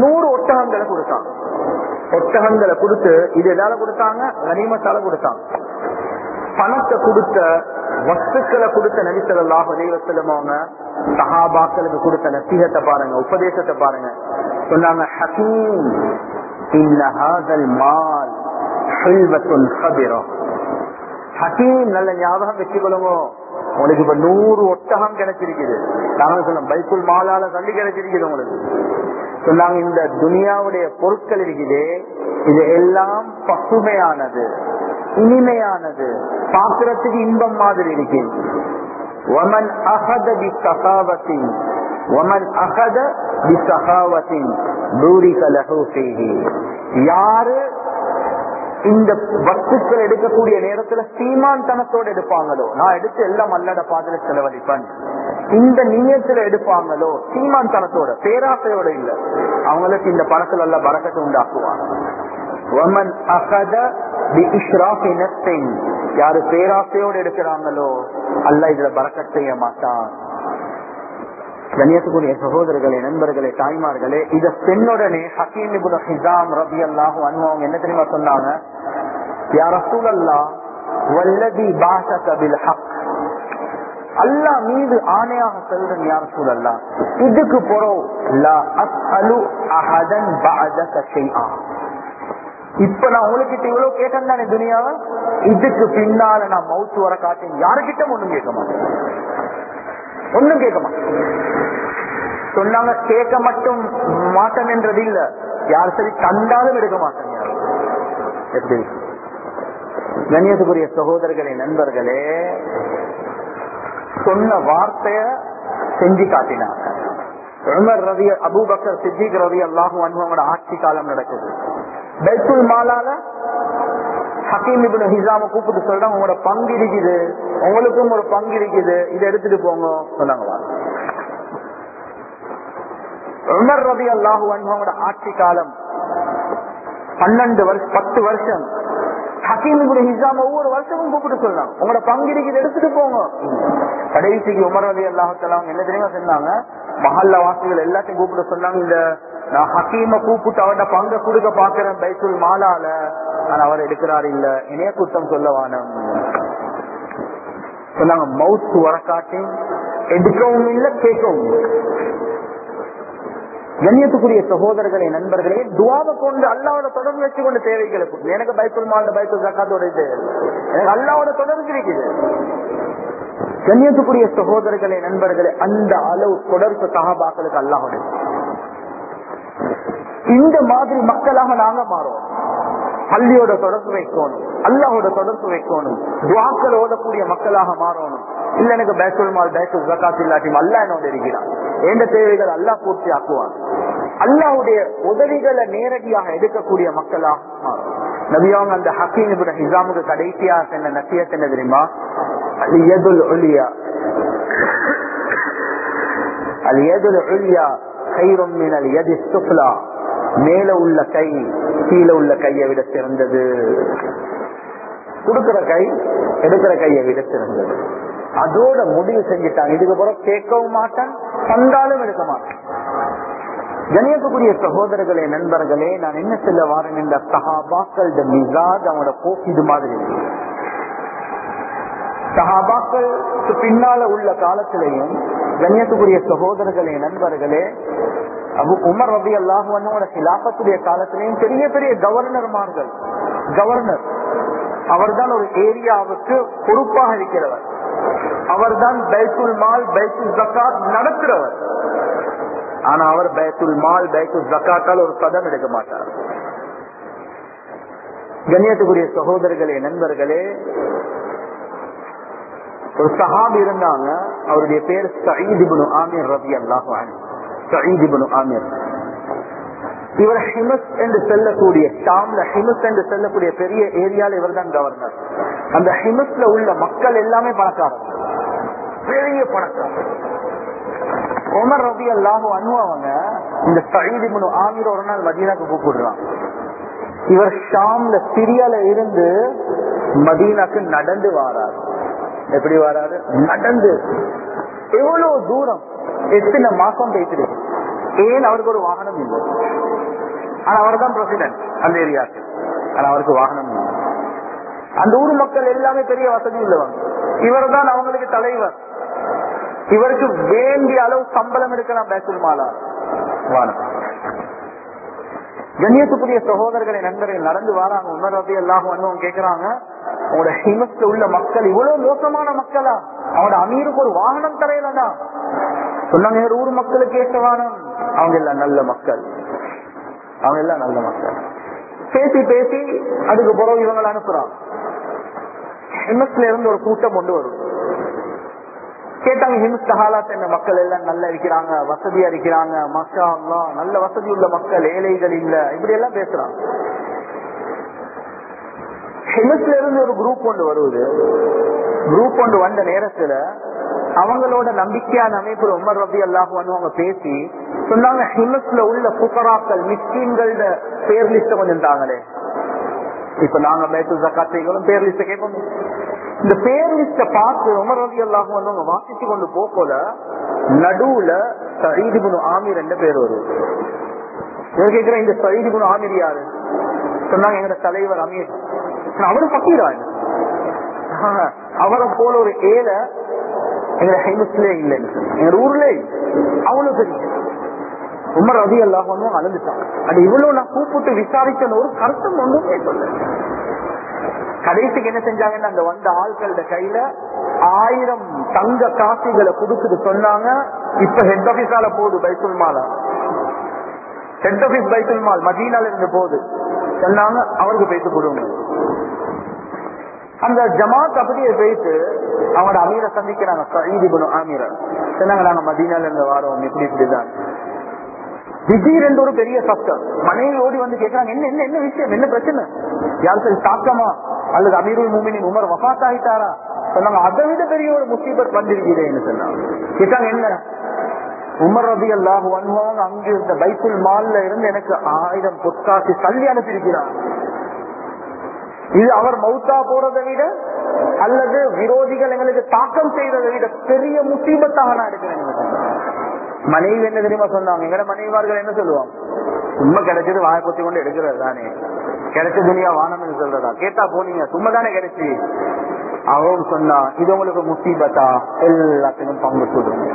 நூறு ஒட்டகங்களை கொடுத்தாங்க ஒட்டகங்களை கொடுத்து இது எதால கொடுத்தாங்க? கனிமத்தால கொடுத்தாங்க பணத்தை கொடுத்த வஸ்துக்களை கொடுத்த நபிசல்லாஹ் அலைவசலம் அவங்க சஹாபாக்களுக்கு கொடுத்த நசிகத்தை பாருங்க உபதேசத்தை பாருங்க. சொன்னாங்க ஹசீம் மால் ஹக்கீம் நல்ல ஞாபகம் வச்சுக்கொள்ளுங்க. உங்களுக்கு இப்ப நூறு ஒட்டகம் கிடைச்சிருக்குது. நாங்க சொன்ன பைக்குள் மாலால தள்ளி கிடைச்சிருக்குது உங்களுக்கு. சொன்னாங்க இந்த துனியாவுடைய பொருட்கள் இருக்குது. இது எல்லாம் பசுமையானது இனிமையானது. பாக்குறதுக்கு இன்பம் மாதிரி இருக்கு. ஒமன் அகத பி சகாவத்தின் ஒமன் அகத பி சகாவத்தின் தூரி யாரு இந்த வஸ்துக்கள் எடுக்கக்கூடிய நேரத்துல சீமான் தனத்தோடு எடுப்பாங்களோ? நான் எடுத்து எல்லாம் அல்லட பாதல செலவழிப்பேன். இந்த நீயத்துல எடுப்பாங்களோ? சீமான் தனத்தோட பேராசையோட இல்ல. அவங்களுக்கு இந்த படத்துல எல்லாம் பறக்கத்தை உண்டாக்குவாங்க. யாரு பேராசையோடு எடுக்கிறாங்களோ அல்ல இதுல பறக்க செய்ய மாட்டான். கண்ணியத்துக்குரிய சகோதரர்களே நண்பர்களே தாய்மார்களே இத பெண்ணுடனே ஹக்கீம் ஹிசாம் ரபி அல்லாஹும் அவங்க என்ன தெரியுமா சொன்னாங்க? யார் அசூல் அல்லா வல்லதி பாசகபில் ஹக். அல்லா மீது ஆணையாக சொல்றேன் யார் சூழல்லா இதுக்கு போறோம் இப்ப நான் உங்ககிட்ட இவ்வளவு கேட்டேன் தானே துனியாவ? இதுக்கு பின்னால நான் மவுத்து வர காட்டேன் யாருக்கிட்ட ஒண்ணும் கேட்க மாட்டேன். ஒண்ணும் கேட்க மாட்டேன். சொன்னாங்க கேட்க மட்டும் மாட்டேன் என்றது இல்ல. யார் சரி கண்டாலும் எடுக்க மாட்டேன் எப்படி? கண்ணியத்துக்குரிய சகோதரர்களே நண்பர்களே சொன்ன வார்த்தைய செஞ்சு காட்டினாங்க உமர் ரவி அபுபக்கர் சித்திக் ரவி அல்லாஹும் அனுபவங்களோட ஆட்சி காலம் நடக்குது. பைத்துல் மாலால ஹக்கீம் இபின் ஹிசாம கூப்பிட்டு சொல்றாங்க உங்களோட பங்கு இருக்குது உங்களுக்கும் ஒரு பங்கு இருக்குது இதை எடுத்துட்டு போங்க சொன்னாங்க உமர் ரவி அல்லாஹு அனுபவங்களோட ஆட்சி காலம் பன்னெண்டு வருஷம் பத்து வருஷம். ஹக்கீம் ஹிசாம் ஒவ்வொரு வருஷமும் கூப்பிட்டு சொல்லலாம் உங்களோட பங்கிருக்கு எடுத்துட்டு போங்க. கடைசிக்கு உமர் அலி அல்லாஹலாம் என்ன தெரியுமா சொன்னாங்க? மஹல்ல வாசிகள் எல்லாத்தையும் கூப்பிட்டு சொன்னாங்க. இந்த நான் ஹக்கீம கூப்பிட்டு அவட பங்க கொடுக்க பாக்குறேன் பைத்துல் மாலால ஆனா அவர் எடுக்கிறாரு இல்ல. இணைய குத்தம் சொல்லவான சொன்னாங்க மவுத் வரக்காட்டி எடுக்கவும் இல்லை கேட்கவும் கண்ணியத்துக்குரிய சகோதரர்களே நண்பர்களே துவாவை கொண்டு அல்லாவோட தொடர்பு வச்சு கொண்டு தேவைகளுக்கு எனக்கு பைத்துல் மால பைத்துல் ஜக்காத்தோட இது. எனக்கு அல்லாவோட தொடர்பு இருக்குது. கண்ணியத்துக்குரிய சகோதரர்களே நண்பர்களே அந்த அளவு தொடர்பு சகாபாக்களுக்கு அல்லாவோட இந்த மாதிரி மக்களாக நாங்க மாறோம் பள்ளியோட தொடர்பு வைக்கணும் அல்லாஹோட தொடர்பு வைக்கணும் துவாக்கள் ஓடக்கூடிய மக்களாக மாறணும். இல்ல எனக்கு பேசுல் மால் பேசுல் ஜக்காத் இல்லாட்டி அல்லா என்னோட இருக்கிறான். எந்த தேவைகள் அல்லா பூர்த்தி ஆக்குவான் அல்லாவுடைய உதவிகளை நேரடியாக எடுக்கக்கூடிய மக்களாக மாறும். நபியாங்க அந்த ஹக்கீம் இப்ப ஹிசாமுக்கு கடைசியா என்ன நசியத் என்ன தெரியுமா? அது எதுல் ஒளியா அது எதுல் ஒளியா கைரும் மினல் எது சுஃப்லா மேல உள்ள கை கீழே உள்ள கையை விட சிறந்தது. கொடுக்கிற கை எடுக்கிற கையை விட சிறந்தது. அதோட முடிவு செஞ்சுட்டாங்க இதுக்கு பிறகு கேட்கவும் மாட்டேன் தந்தாலும் எடுக்க மாட்டேன். கணியத்துக்குரிய சகோதரர்களே நண்பர்களே நான் என்ன சொல்ல வாரேன் இந்த சஹாபாக்கள் மிசாஜ் அவனோட போக்கு இது மாதிரி சஹாபாக்களுக்கு பின்னால உள்ள காலத்திலையும் கண்ணியத்துக்குரிய சகோதரர்களே நண்பர்களே அபு உமர் ரபி அல்லாஹுவனோட சிலாபத்துடைய காலத்திலையும் பெரிய பெரிய கவர்னர்மார்கள் கவர்னர் அவர்தான் ஒரு ஏரியாவுக்கு பொறுப்பாக இருக்கிறவர். அவர்தான் பைத்துல் மால் பைத்துல் ஜக்காத் நடத்துறவர். ஆனா அவர் பயத்துல் மால் பயத்துல் ஜக்காத்தால் ஒரு சதம் எடுக்க மாட்டார். கண்ணியத்துக்குரிய சகோதரர்களே நண்பர்களே ஒரு சஹாப் இருந்தாங்க. அவருடைய பேர் சயீதிபுனு ஆமீர் ரவி அல்லாஹான் சயீதிபுனு ஆமீர். இவர் ஹிமஸ் என்று செல்லக்கூடிய ஷாம்ல ஹிமஸ் என்று செல்லக்கூடிய பெரிய ஏரியால இவர் தான் கவர்னர் அந்த ஹிமஸ்ல உள்ள மக்கள் எல்லாமே பணக்காரங்க பெரிய பணக்காரர் உமர் ரபி அல்லாஹு அனுபவங்க இந்த சயீதிபுனு ஆமீர் ஒரு நாள் மதீனாக்கு கூப்பிடுறான். இவர் ஷாம்ல சிரியால இருந்து மதீனாக்கு நடந்து வாராரு. எப்படி வராரு? நடந்து. எவ்வளவு தூரம்? எத்தனை மாசம் பேசுது? ஏன் அவருக்கு ஒரு வாகனம் இல்லை? ஆனா அவர் தான் பிரசிடென்ட் அந்த ஏரியாவுக்கு. ஆனா அவருக்கு வாகனம் இல்லை. அந்த ஊர் மக்கள் எல்லாமே பெரிய வசதி இல்லவங்க இவர் தான் அவங்களுக்கு தலைவர். இவருக்கு வேண்டிய அளவு சம்பளம் எடுக்கலாம் பேசுல் மாலா. வானம் கண்ணியத்துக்குரிய சகோதரர்களை நண்பர்கள் நடந்து வராங்க. உணர்வதை எல்லாம் எல்லாரும் வந்து கேட்கிறாங்க அவங்களோட ஹிமஸ்ல உள்ள மக்கள் இவ்வளவு மோசமான மக்களா? அவனோட அமீருக்கு ஒரு வாகனம் தரையிலடா. சொன்னாங்க ஊர் மக்களுக்கு ஏற்ற வாகனம்? அவங்க எல்லாம் நல்ல மக்கள். அவங்க எல்லாம் நல்ல மக்கள். பேசி பேசி அதுக்கு பிறகு இவங்களை அனுப்புறான் ஹிமஸ்ல இருந்து ஒரு கூட்டம் கொண்டு வரும். கேட்டாங்க ஹிம்ஸ்ட மக்கள் எல்லாம் நல்லா இருக்கிறாங்க வசதியா இருக்கிறாங்க மக்கா நல்ல வசதி உள்ள மக்கள் ஏழைகள் இல்ல. இப்படி எல்லாம் பேசுறாங்க ஹிமஸ்ல இருந்து ஒரு குரூப் ஒன்று வருவது குரூப் ஒன்று வந்த நேரத்துல அவங்களோட நம்பிக்கையான அமைப்பு உமர் ரபி அல்லாஹ் அவங்க பேசி சொன்னாங்க ஹிமஸ்ல உள்ள புக்கராக்கள் மிஸ்கீன்களோட பேர் லிஸ்ட கொஞ்சம் தாங்களே. இப்ப நாங்க மேட்டு ஜக்காத்தைகளும் பேர் லிஸ்ட கேட்போம். இந்த பேர் லிஸ்ட பார்த்து உமர் ரவி அல்லாஹ் வந்து வாசிச்சு கொண்டு போல நடுவுல சரீதிபுனு ஆமீர் என்ற பேர் வரும் கேட்கிற இந்த சரீதிபுனு ஆமீர் யாரு? சொன்னாங்க எங்க தலைவர் அமீர். அவரு பக்கீரா அவரை போல ஒரு ஏழை எங்க ஹைமஸ்லே இல்லை. எங்க ஊர்ல அவ்வளவு பெரிய. உமர் ரவி அல்லாஹ் வந்து அழுந்துட்டாங்க அது இவ்வளவு நான் கூப்பிட்டு விசாரிச்ச ஒரு கருத்தம் ஒன்றுமே சொல்ல கடைசிக்கு என்ன செஞ்சாங்கன்னா அந்த வந்த ஆட்களோட கையில ஆயிரம் தங்க காசிகளை கொடுத்துட்டு சொன்னாங்க. இப்ப ஹெட் ஆபீஸால போகுது பைசுல் மாலா. ஹெட் ஆபீஸ் பைசுல் மால் மதீனால இருந்து போகுது. சொன்னாங்க அவருக்கு பேசி கொடுங்க. அந்த ஜமாத் அப்படியே போயிட்டு அவனோட அமீரை சந்திக்கிறாங்க. சயீதிபுன் ஆமீர சொன்னாங்க நாங்க மதீனால இருந்து வாரோம். இப்படி இப்படிதான். திடீரென்று ஒரு பெரிய சத்தம் மனைவி ஓடி வந்து கேட்கிறாங்க என்ன என்ன என்ன விஷயம்? என்ன பிரச்சனை? யார் சரி தாக்கமா அல்லது அமீருல் மூமினின் உமர் வஃத் ஆகிட்டாரா சொன்னாங்க அதை விட பெரிய ஒரு முசீபத் வந்திருக்கிறேன்னு சொன்னாங்க. கேட்டாங்க என்ன? உமர் ரபி அல்லாஹ் வன்வாங்க அங்கு இருந்த பைத்துல் மால்ல இருந்து எனக்கு ஆயிரம் பொற்காசி தள்ளி அனுப்பியிருக்கிறார். இது அவர் மௌத்தா போறதை விட அல்லது விரோதிகள் எங்களுக்கு தாக்கம் செய்யறதை விட பெரிய முசீபத்தாக நான் இருக்கிறேன் மனைவி என்ன தெரியுமா சொன்னாங்க? எங்கட மனைவிமார்கள் என்ன சொல்லுவாங்க? உண்மை கிடைச்சது வாய கொத்தி கொண்டு எடுக்கிறது தானே. கிடைச்ச துணியா வானம்னு சொல்றதா? கேட்டா போனீங்க. சும்மா தானே கிடைச்சி. அவன் சொன்னா இது உங்களுக்கு முசீபத்தா? எல்லாத்துக்கும் பங்கு சொல்லுங்க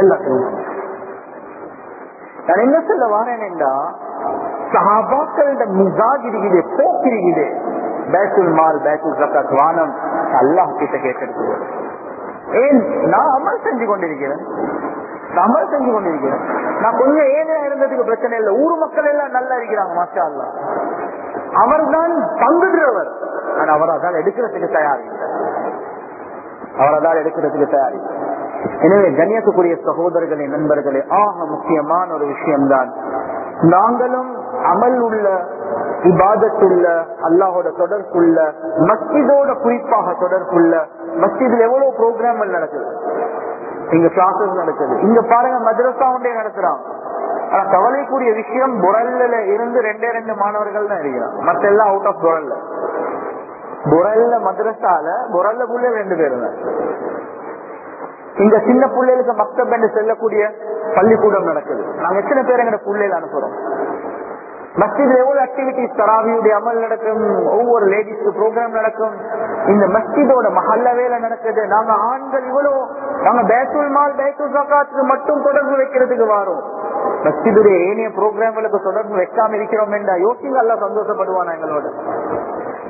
எல்லாத்துக்கும். நான் என்ன சொல்ல வாரேன்டா சஹாபாக்களோட மிசாஜ் இருக்குது போக்கு இருக்குது. பேசுல் மால் பேசுல் ஜக்காத் வானம். அல்லாஹ் கிட்ட கேட்கறது ஏன் நான் அமல் செஞ்சு கொண்டிருக்கிறேன். நான் அமல் செஞ்சு கொண்டிருக்கிறேன். நான் கொஞ்சம் ஏழையா இருந்ததுக்கு பிரச்சனை இல்லை. ஊர் மக்கள் எல்லாம் நல்லா இருக்கிறாங்க மாஷா அல்லா அவர்தான் பங்குகிறவர் ஆனா அவரால் எடுக்கிறதுக்கு தயார் அவரால் எடுக்கிறதுக்கு தயார் எனவே கண்ணியத்துக்குரிய சகோதரர்களே நண்பர்களே ஆக முக்கியமான ஒரு விஷயம் தான் நாங்களும் அமல் உள்ள இபாதத்துள்ள அல்லாஹோட தொடர்புள்ள மஸ்ஜிதோட குறிப்பாக தொடர்புள்ள மஸ்ஜிதில் எவ்வளவு ப்ரோக்ராம்கள் நடக்குது? இங்க கிளாஸஸ் நடக்குது. இங்க பாருங்க மதரசா ஒன்றே நடத்துறான் ஆனா கவலைக்குரிய விஷயம் புரல்ல இருந்து ரெண்டே ரெண்டு மாணவர்கள் தான் இருக்கிறான் மத்த எல்லாம் அவுட் ஆஃப் புரல்ல. புரல்ல மதரசால புரல்ல புள்ள ரெண்டு பேரும் இந்த சின்ன பிள்ளைகளுக்கு மக்தப் என்று செல்லக்கூடிய பள்ளிக்கூடம் நடக்குது. நாங்க எத்தனை பேர் எங்க பிள்ளைகள் அனுப்புறோம்? மஸ்ஜித்ல எவ்வளவு ஆக்டிவிட்டிஸ் தராவியுடைய அமல் நடக்கும்? ஒவ்வொரு லேடிஸ்க்கு ப்ரோக்ராம் நடக்கும். இந்த மஸ்ஜிதோட மஹல்ல வேலை நடக்குது. நாங்க ஆண்கள் இவ்வளவு நாங்க பேசுல் மால் பேசுல் சக்காத்துக்கு மட்டும் தொடர்பு வைக்கிறதுக்கு வரோம். மஸ்ஜிதுடைய ஏனைய புரோகிராம்களுக்கு தொடர்பு வைக்காம இருக்கிறோம் என்றா யோசிங்க எல்லாம் சந்தோஷப்படுவானா எங்களோட?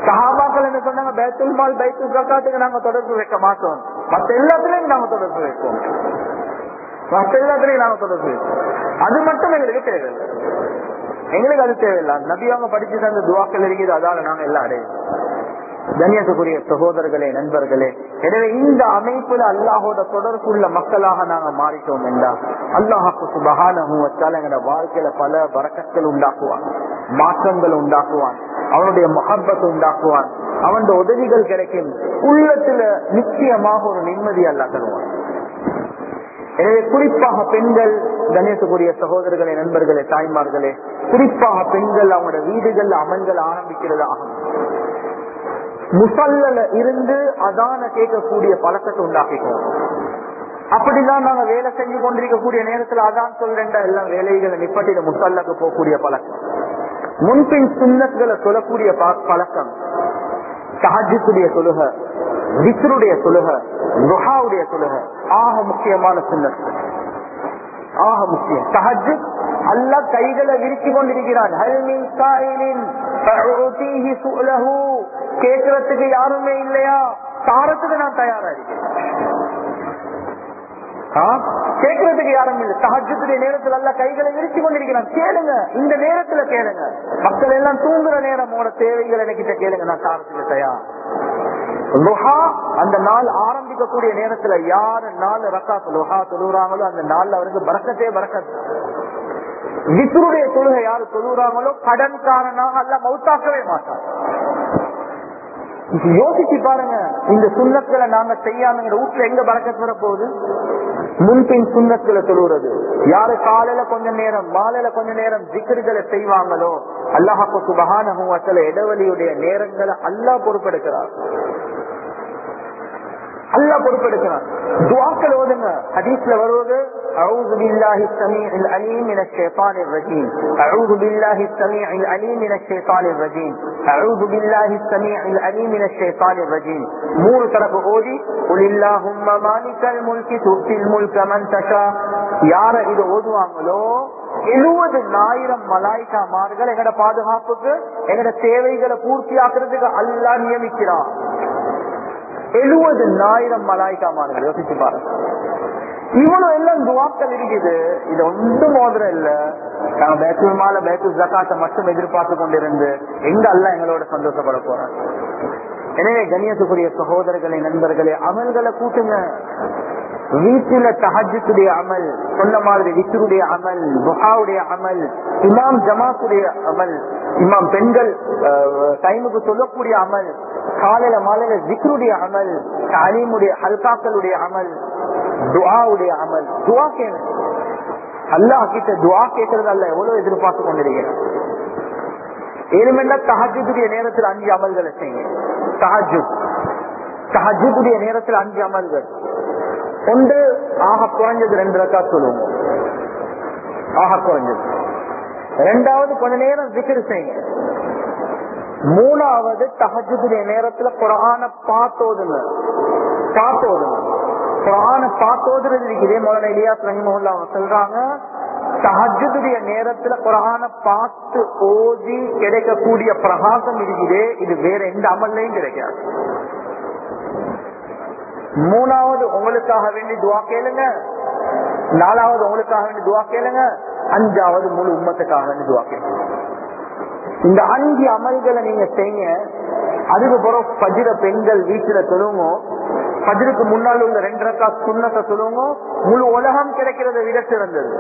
சஹாபாக்கள் என்ன சொன்னாங்க பேத்துல் மால் பேத்துல் சக்காத்துக்கு நாங்க தொடர்பு வைக்க மாட்டோம். மத்த எல்லாத்துலயும் நாங்க தொடர்பு வைப்போம். மத்த எல்லாத்துலயும் நாங்க தொடர்பு வைப்போம். அது மட்டும் எங்களுக்கு தேவையில்லை. எங்களுக்கு அது தேவையில்லை. நபி அவங்க படிச்சு தந்த துவாக்கள் இருக்குது அதால நாங்க எல்லாம் அடையும் கண்ணியத்துக்குரிய சகோதரர்களே நண்பர்களே எனவே இந்த அமைப்புல அல்லாஹோட தொடர்புள்ள மக்களாக நாங்க மாறிட்டோம் என்றா அல்லாஹாக்கு சுபகான எங்களோட வாழ்க்கையில பல வரக்கங்கள் உண்டாக்குவான் மாற்றங்கள் உண்டாக்குவான் அவனுடைய மொஹப்பத்தை உண்டாக்குவான் அவன் உதவிகள் கிடைக்கும். உள்ளத்துல நிச்சயமாக ஒரு நிம்மதி அல்லா தருவான். எனவே குறிப்பாக பெண்கள் கணேசக்கூடிய சகோதரர்களே நண்பர்களே தாய்மார்களே குறிப்பாக பெண்கள் அவங்களோட வீடுகள் அமல்கள் ஆரம்பிக்கிறது ஆகும் முசல்லல இருந்து அதான கேட்கக்கூடிய பழக்கத்தை உண்டாக்கிக்கணும் அப்படிதான் நாங்க வேலை செஞ்சு கொண்டிருக்கக்கூடிய நேரத்துல அதான் சொல்றேன் எல்லாம் வேலைகளை நிப்பட்டிட முசல்லக்கு போகக்கூடிய பழக்கம். முன்பின் சுண்ணத்துகளை சொல்லக்கூடிய பழக்கம். சஹஜத்துடைய தொழுக விக்ருடைய தொழுக ருஹாவுடைய தொழுக ஆக முக்கியமான சுண்ணத்து ஆக முக்கியம். சஹஜ் அல்ல கைகளை விரிச்சு கொண்டிருக்கிறான். கேட்கறதுக்கு யாருமே இல்லையா? தாரத்துக்கு நான் தயாரா இருக்கிறேன் கேட்கறதுக்கு யாரும் இல்லை. சஹஜத்துடைய நேரத்தில் அல்ல கைகளை விரிச்சு கொண்டிருக்கிறான். கேளுங்க. இந்த நேரத்துல கேளுங்க. மக்கள் எல்லாம் தூங்குற நேரம் உங்களோட தேவைகள் எனக்கிட்ட கேளுங்க. நான் தாரத்துக்கு தயார். அந்த நாள் ஆரம்பிக்கக்கூடிய நேரத்துல யாரு நாலு ரக்காத்து லுஹா தொழுறாங்களோ அந்த நாள்ல அவருக்கு பறக்கத்தே பறக்கத்து விசுருடைய தொழுகை யாரு தொழுகிறாங்களோ கடன்காரனாக அல்ல மௌத்தாக்கவே மாட்டார். யோசிச்சு பாருங்க இந்த சுண்ணத்துல நாங்க செய்யாமங்கிற வீட்டுல எங்க பறக்கத்து வர போகுது முன்பின் சுண்ணத்துல தொழுகிறது யாரு காலையில கொஞ்ச நேரம் மாலையில கொஞ்ச நேரம் ஜிக்கர்களை செய்வாங்களோ அல்லாஹாக்கு சுபகான இடைவெளியுடைய நேரங்களை அல்லா பொறுப்பெடுக்கிறார். அல்லா பொறுப்பெடுக்கிறான் துவாக்கள் ஓதுங்க ஹதீஸ்ல வருவது أعوذ بالله السميع العليم من الشيطان الرجيم أعوذ بالله السميع العليم من الشيطان الرجيم أعوذ بالله السميع العليم من الشيطان الرجيم மூணு தரப்பு ஓதி قل اللهم مالك الملك تؤتي الملك من تشاء யார இது ஓதுவாங்களோ எழுபது ஆயிரம் மலாய்க்கா மார்கள் எங்கட பாதுகாப்புக்கு எங்கட தேவைகளை பூர்த்தி ஆக்குறதுக்கு அல்லா நியமிக்கிறான் எழுபது ஆயிரம் மலாய்க்காமார்கள் யோசிச்சு பாருங்க. இவ்வளவு எல்லாம் துவாக்கள் இருக்குது. இது ஒன்றும் மோதிரம் இல்ல. நாங்க பேத்துல் மால பேத்துல் ஜக்காத்தை மட்டும் எதிர்பார்த்து கொண்டிருந்து எங்க அல்ல எங்களோட சந்தோஷப்பட போறோம் எனவே கண்ணியத்துக்குரிய சகோதரர்களே நண்பர்களே அமல்களை கூட்டுங்க. வீட்டுல தஹஜத்துடைய அமல் சொன்ன மாதிரி வித்துருடைய அமல் புகாவுடைய அமல் இமாம் ஜமாத்துடைய அமல் இமாம் பெண்கள் டைமுக்கு சொல்லக்கூடிய அமல் காலையில மாலையில விக்ருடைய அமல் அலீமுடைய ஹல்காக்களுடைய அமல் துவாவுடைய அமல். துவா கே அல்லாஹ் கிட்ட துவா கேட்கறது அல்ல எவ்வளவு எதிர்பார்த்து கொண்டிருக்கிறேன். ஏழுமெண்டா தஹஜுடைய நேரத்தில் அஞ்சு அமல்களை செய்யுங்க. தஹஜு தஹஜுடைய நேரத்தில் அஞ்சு அமல்கள். ஒன்று ஆக குறைஞ்சது ரெண்டு ரக்கா சொல்லுவோம். ஆக குறைஞ்சது. ரெண்டாவது கொஞ்ச நேரம் விக்கிரி செய்யுங்க மூணாவது தகஜுடைய நேரத்துல குரான பார்த்தோதுங்க. பார்த்தோதுங்க. குரான பார்த்தோதுறது இருக்குது மொழ இலியாஸ் ரஹிமஹுல்லா அவங்க சொல்றாங்க தஹஜுடைய நேரத்துல குரான பார்த்து ஓதி கிடைக்கக்கூடிய பிரகாசம் இருக்குது இது வேற எந்த அமல்லையும் கிடைக்காது. மூணாவது உங்களுக்காக வேண்டி துவா கேளுங்க. நாலாவது உங்களுக்காக வேண்டி துவா கேளுங்க. அஞ்சாவது முழு உம்மத்துக்காக வேண்டி துவா கேளுங்க. இந்த அஞ்சு அமல்களை நீங்க செய்யுங்க. அதுக்கப்புறம் பஜிர பெண்கள் வீட்டுல தொழுங்க பஜிருக்கு முன்னால் உள்ள ரெண்டு ரக்கா சுண்ணத்தை தொழுங்க முழு உலகம் கிடைக்கிறத விட சிறந்தது.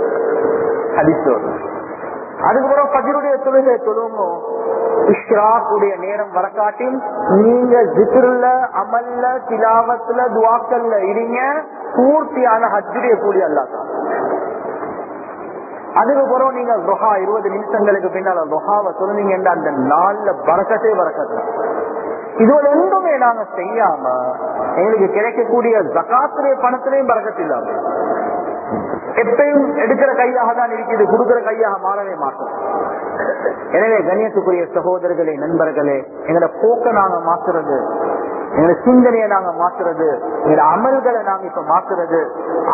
அடித்தோடு அதுக்கப்புறம் பதிலுடைய தொழுகை தொழுங்க இஷ்ராக்குடைய நேரம் வரக்காட்டி நீங்க ஜிக்ருல அமல்ல திலாவத்துல துவாக்கல்ல இருங்க பூர்த்தியான ஹஜ்ஜுடைய கூலி அல்லாதான் அதுக்கப்புறம் நீங்க ரொஹா இருபது நிமிஷங்களுக்கு பின்னால ரொஹாவை சொன்னீங்கன்னா அந்த நாள்ல பறக்கத்தே பறக்கத்து இதுல ஒன்றுமே நாங்க செய்யாம எங்களுக்கு கிடைக்கக்கூடிய ஜகாத்துடைய பணத்திலையும் பறக்கத்தில்லாம எப்பயும் எடுக்கிற கையாக தான் இருக்குது கொடுக்கிற கையாக மாறவே மாட்டோம். எனவே கண்ணியத்துக்குரிய சகோதரர்களே நண்பர்களே எங்களை போக்க நாங்க மாத்துறது எங்களை சிந்தனையை நாங்க மாத்துறது எங்களை அமல்களை நாங்க இப்ப மாத்துறது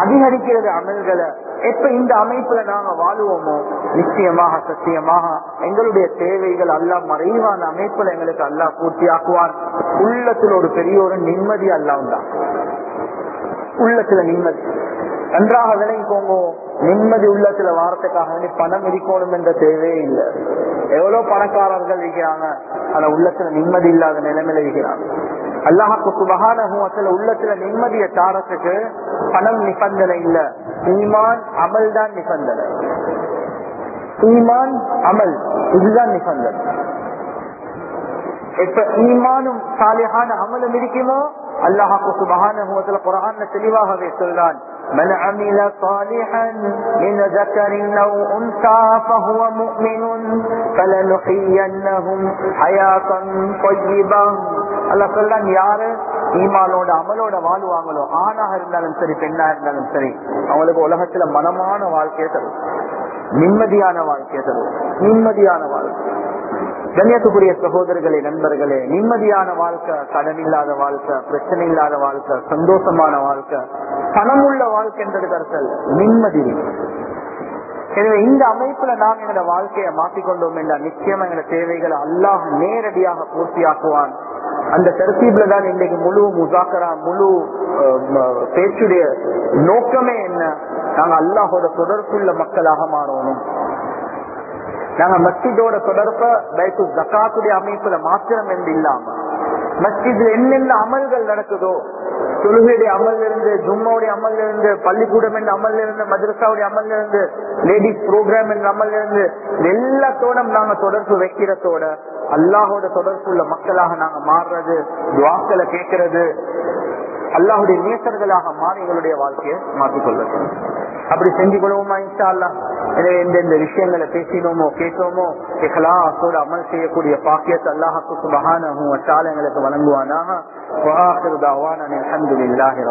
அதிகரிக்கிறது அமல்களை எப்ப இந்த அமைப்புல நாங்க வாழுவோமோ நிச்சயமாக சத்தியமாக எங்களுடைய தேவைகள் அல்ல மறைவான அமைப்புல எங்களுக்கு அல்லா பூர்த்தியாக்குவான் உள்ளத்துல ஒரு பெரிய ஒரு நிம்மதி அல்லா தான் உள்ளத்துல நிம்மதி. நன்றாக விளங்கிக்கோங்க. நிம்மதி உள்ளத்துல வாரத்துக்காக வேண்டி பணம் இருக்கணும் என்ற தேவையே இல்லை. எவ்வளவு பணக்காரர்கள் இருக்கிறாங்க. ஆனா உள்ளத்துல நிம்மதி இல்லாத நிலைமையில இருக்கிறாங்க. அல்லாஹாக்கு சுபகான உள்ளத்துல நிம்மதியை தாரத்துக்கு பணம் நிபந்தனை இல்ல. ஈமான் அமல் தான் நிபந்தனை. ஈமான் அமல் இதுதான் நிபந்தனை. எப்ப ஈமானும் சாலிஹான அமலும் இருக்குமோ அல்லாஹாக்கு சுபகான குரான் தெளிவாகவே சொல்றான் من عمل صالحا من ذكر أو أنثى فهو مؤمن فلنحيينهم حياة طيبة அல்ல சொல்றான் யாரு ஈமானோட அமலோட வாழ்வாங்களோ ஆணாக இருந்தாலும் சரி பெண்ணா இருந்தாலும் சரி அவங்களுக்கு உலகத்துல மனமான வாழ்க்கையை தரும் நிம்மதியான வாழ்க்கையை தரும் நிம்மதியான வாழ்க்கை கண்ணியத்துக்குரிய சகோதரர்களே நண்பர்களே நிம்மதியான வாழ்க்கை கடன் இல்லாத வாழ்க்கை பிரச்சனை இல்லாத வாழ்க்கை சந்தோஷமான வாழ்க்கை பணமுள்ள வாழ்க்கை என்றது கருத்தல் நிம்மதி எனவே இந்த அமைப்புல நாம் எங்களோட வாழ்க்கையை மாற்றிக்கொண்டோம் என்றால் நிச்சயமா எங்களோட தேவைகளை அல்லாஹ் நேரடியாக பூர்த்தியாக்குவான். அந்த தரத்தீப்ல தான் இன்றைக்கு முழு முசாக்கரா முழு பேச்சுடைய நோக்கமே என்ன? நாங்க அல்லாஹோட தொடர்புள்ள மக்களாக மாறணும். நாங்க மஸ்ஜிதோட தொடர்ப பைத்து ஜக்காத்துடைய அமைப்புல மாத்திரம் என்று இல்லாம மஸ்ஜித்ல என்னென்ன அமல்கள் நடக்குதோ தொழுகையுடைய அமல் இருந்து ஜும்மாவுடைய அமல் இருந்து பள்ளிக்கூடம் என்ற அமல் இருந்து மதரசாவுடைய அமல் இருந்து லேடிஸ் ப்ரோக்ராம் என்ற அமல் இருந்து எல்லாத்தோட நாங்க தொடர்பு வைக்கிறதோட அல்லாஹோட தொடர்பு உள்ள மக்களாக நாங்க மாறுறது துவாக்களை கேட்கறது அல்லாஹுடைய நேசர்களாக மாறி எங்களுடைய வாழ்க்கையை மாற்றிக்கொள்ள அப்படி செஞ்சு கொள்வோமா இன்ஷா அல்லா எனவே எந்தெந்த விஷயங்களை பேசினோமோ கேட்டோமோ இஹ்லாஸோட அமல் செய்யக்கூடிய பாக்கியத்தை அல்லாஹுக்கு சுபஹானஹு வ தஆலா எங்களுக்கு வழங்குவானாக. வஆஹிரு தஅவானா அல்ஹம்துலில்லாஹி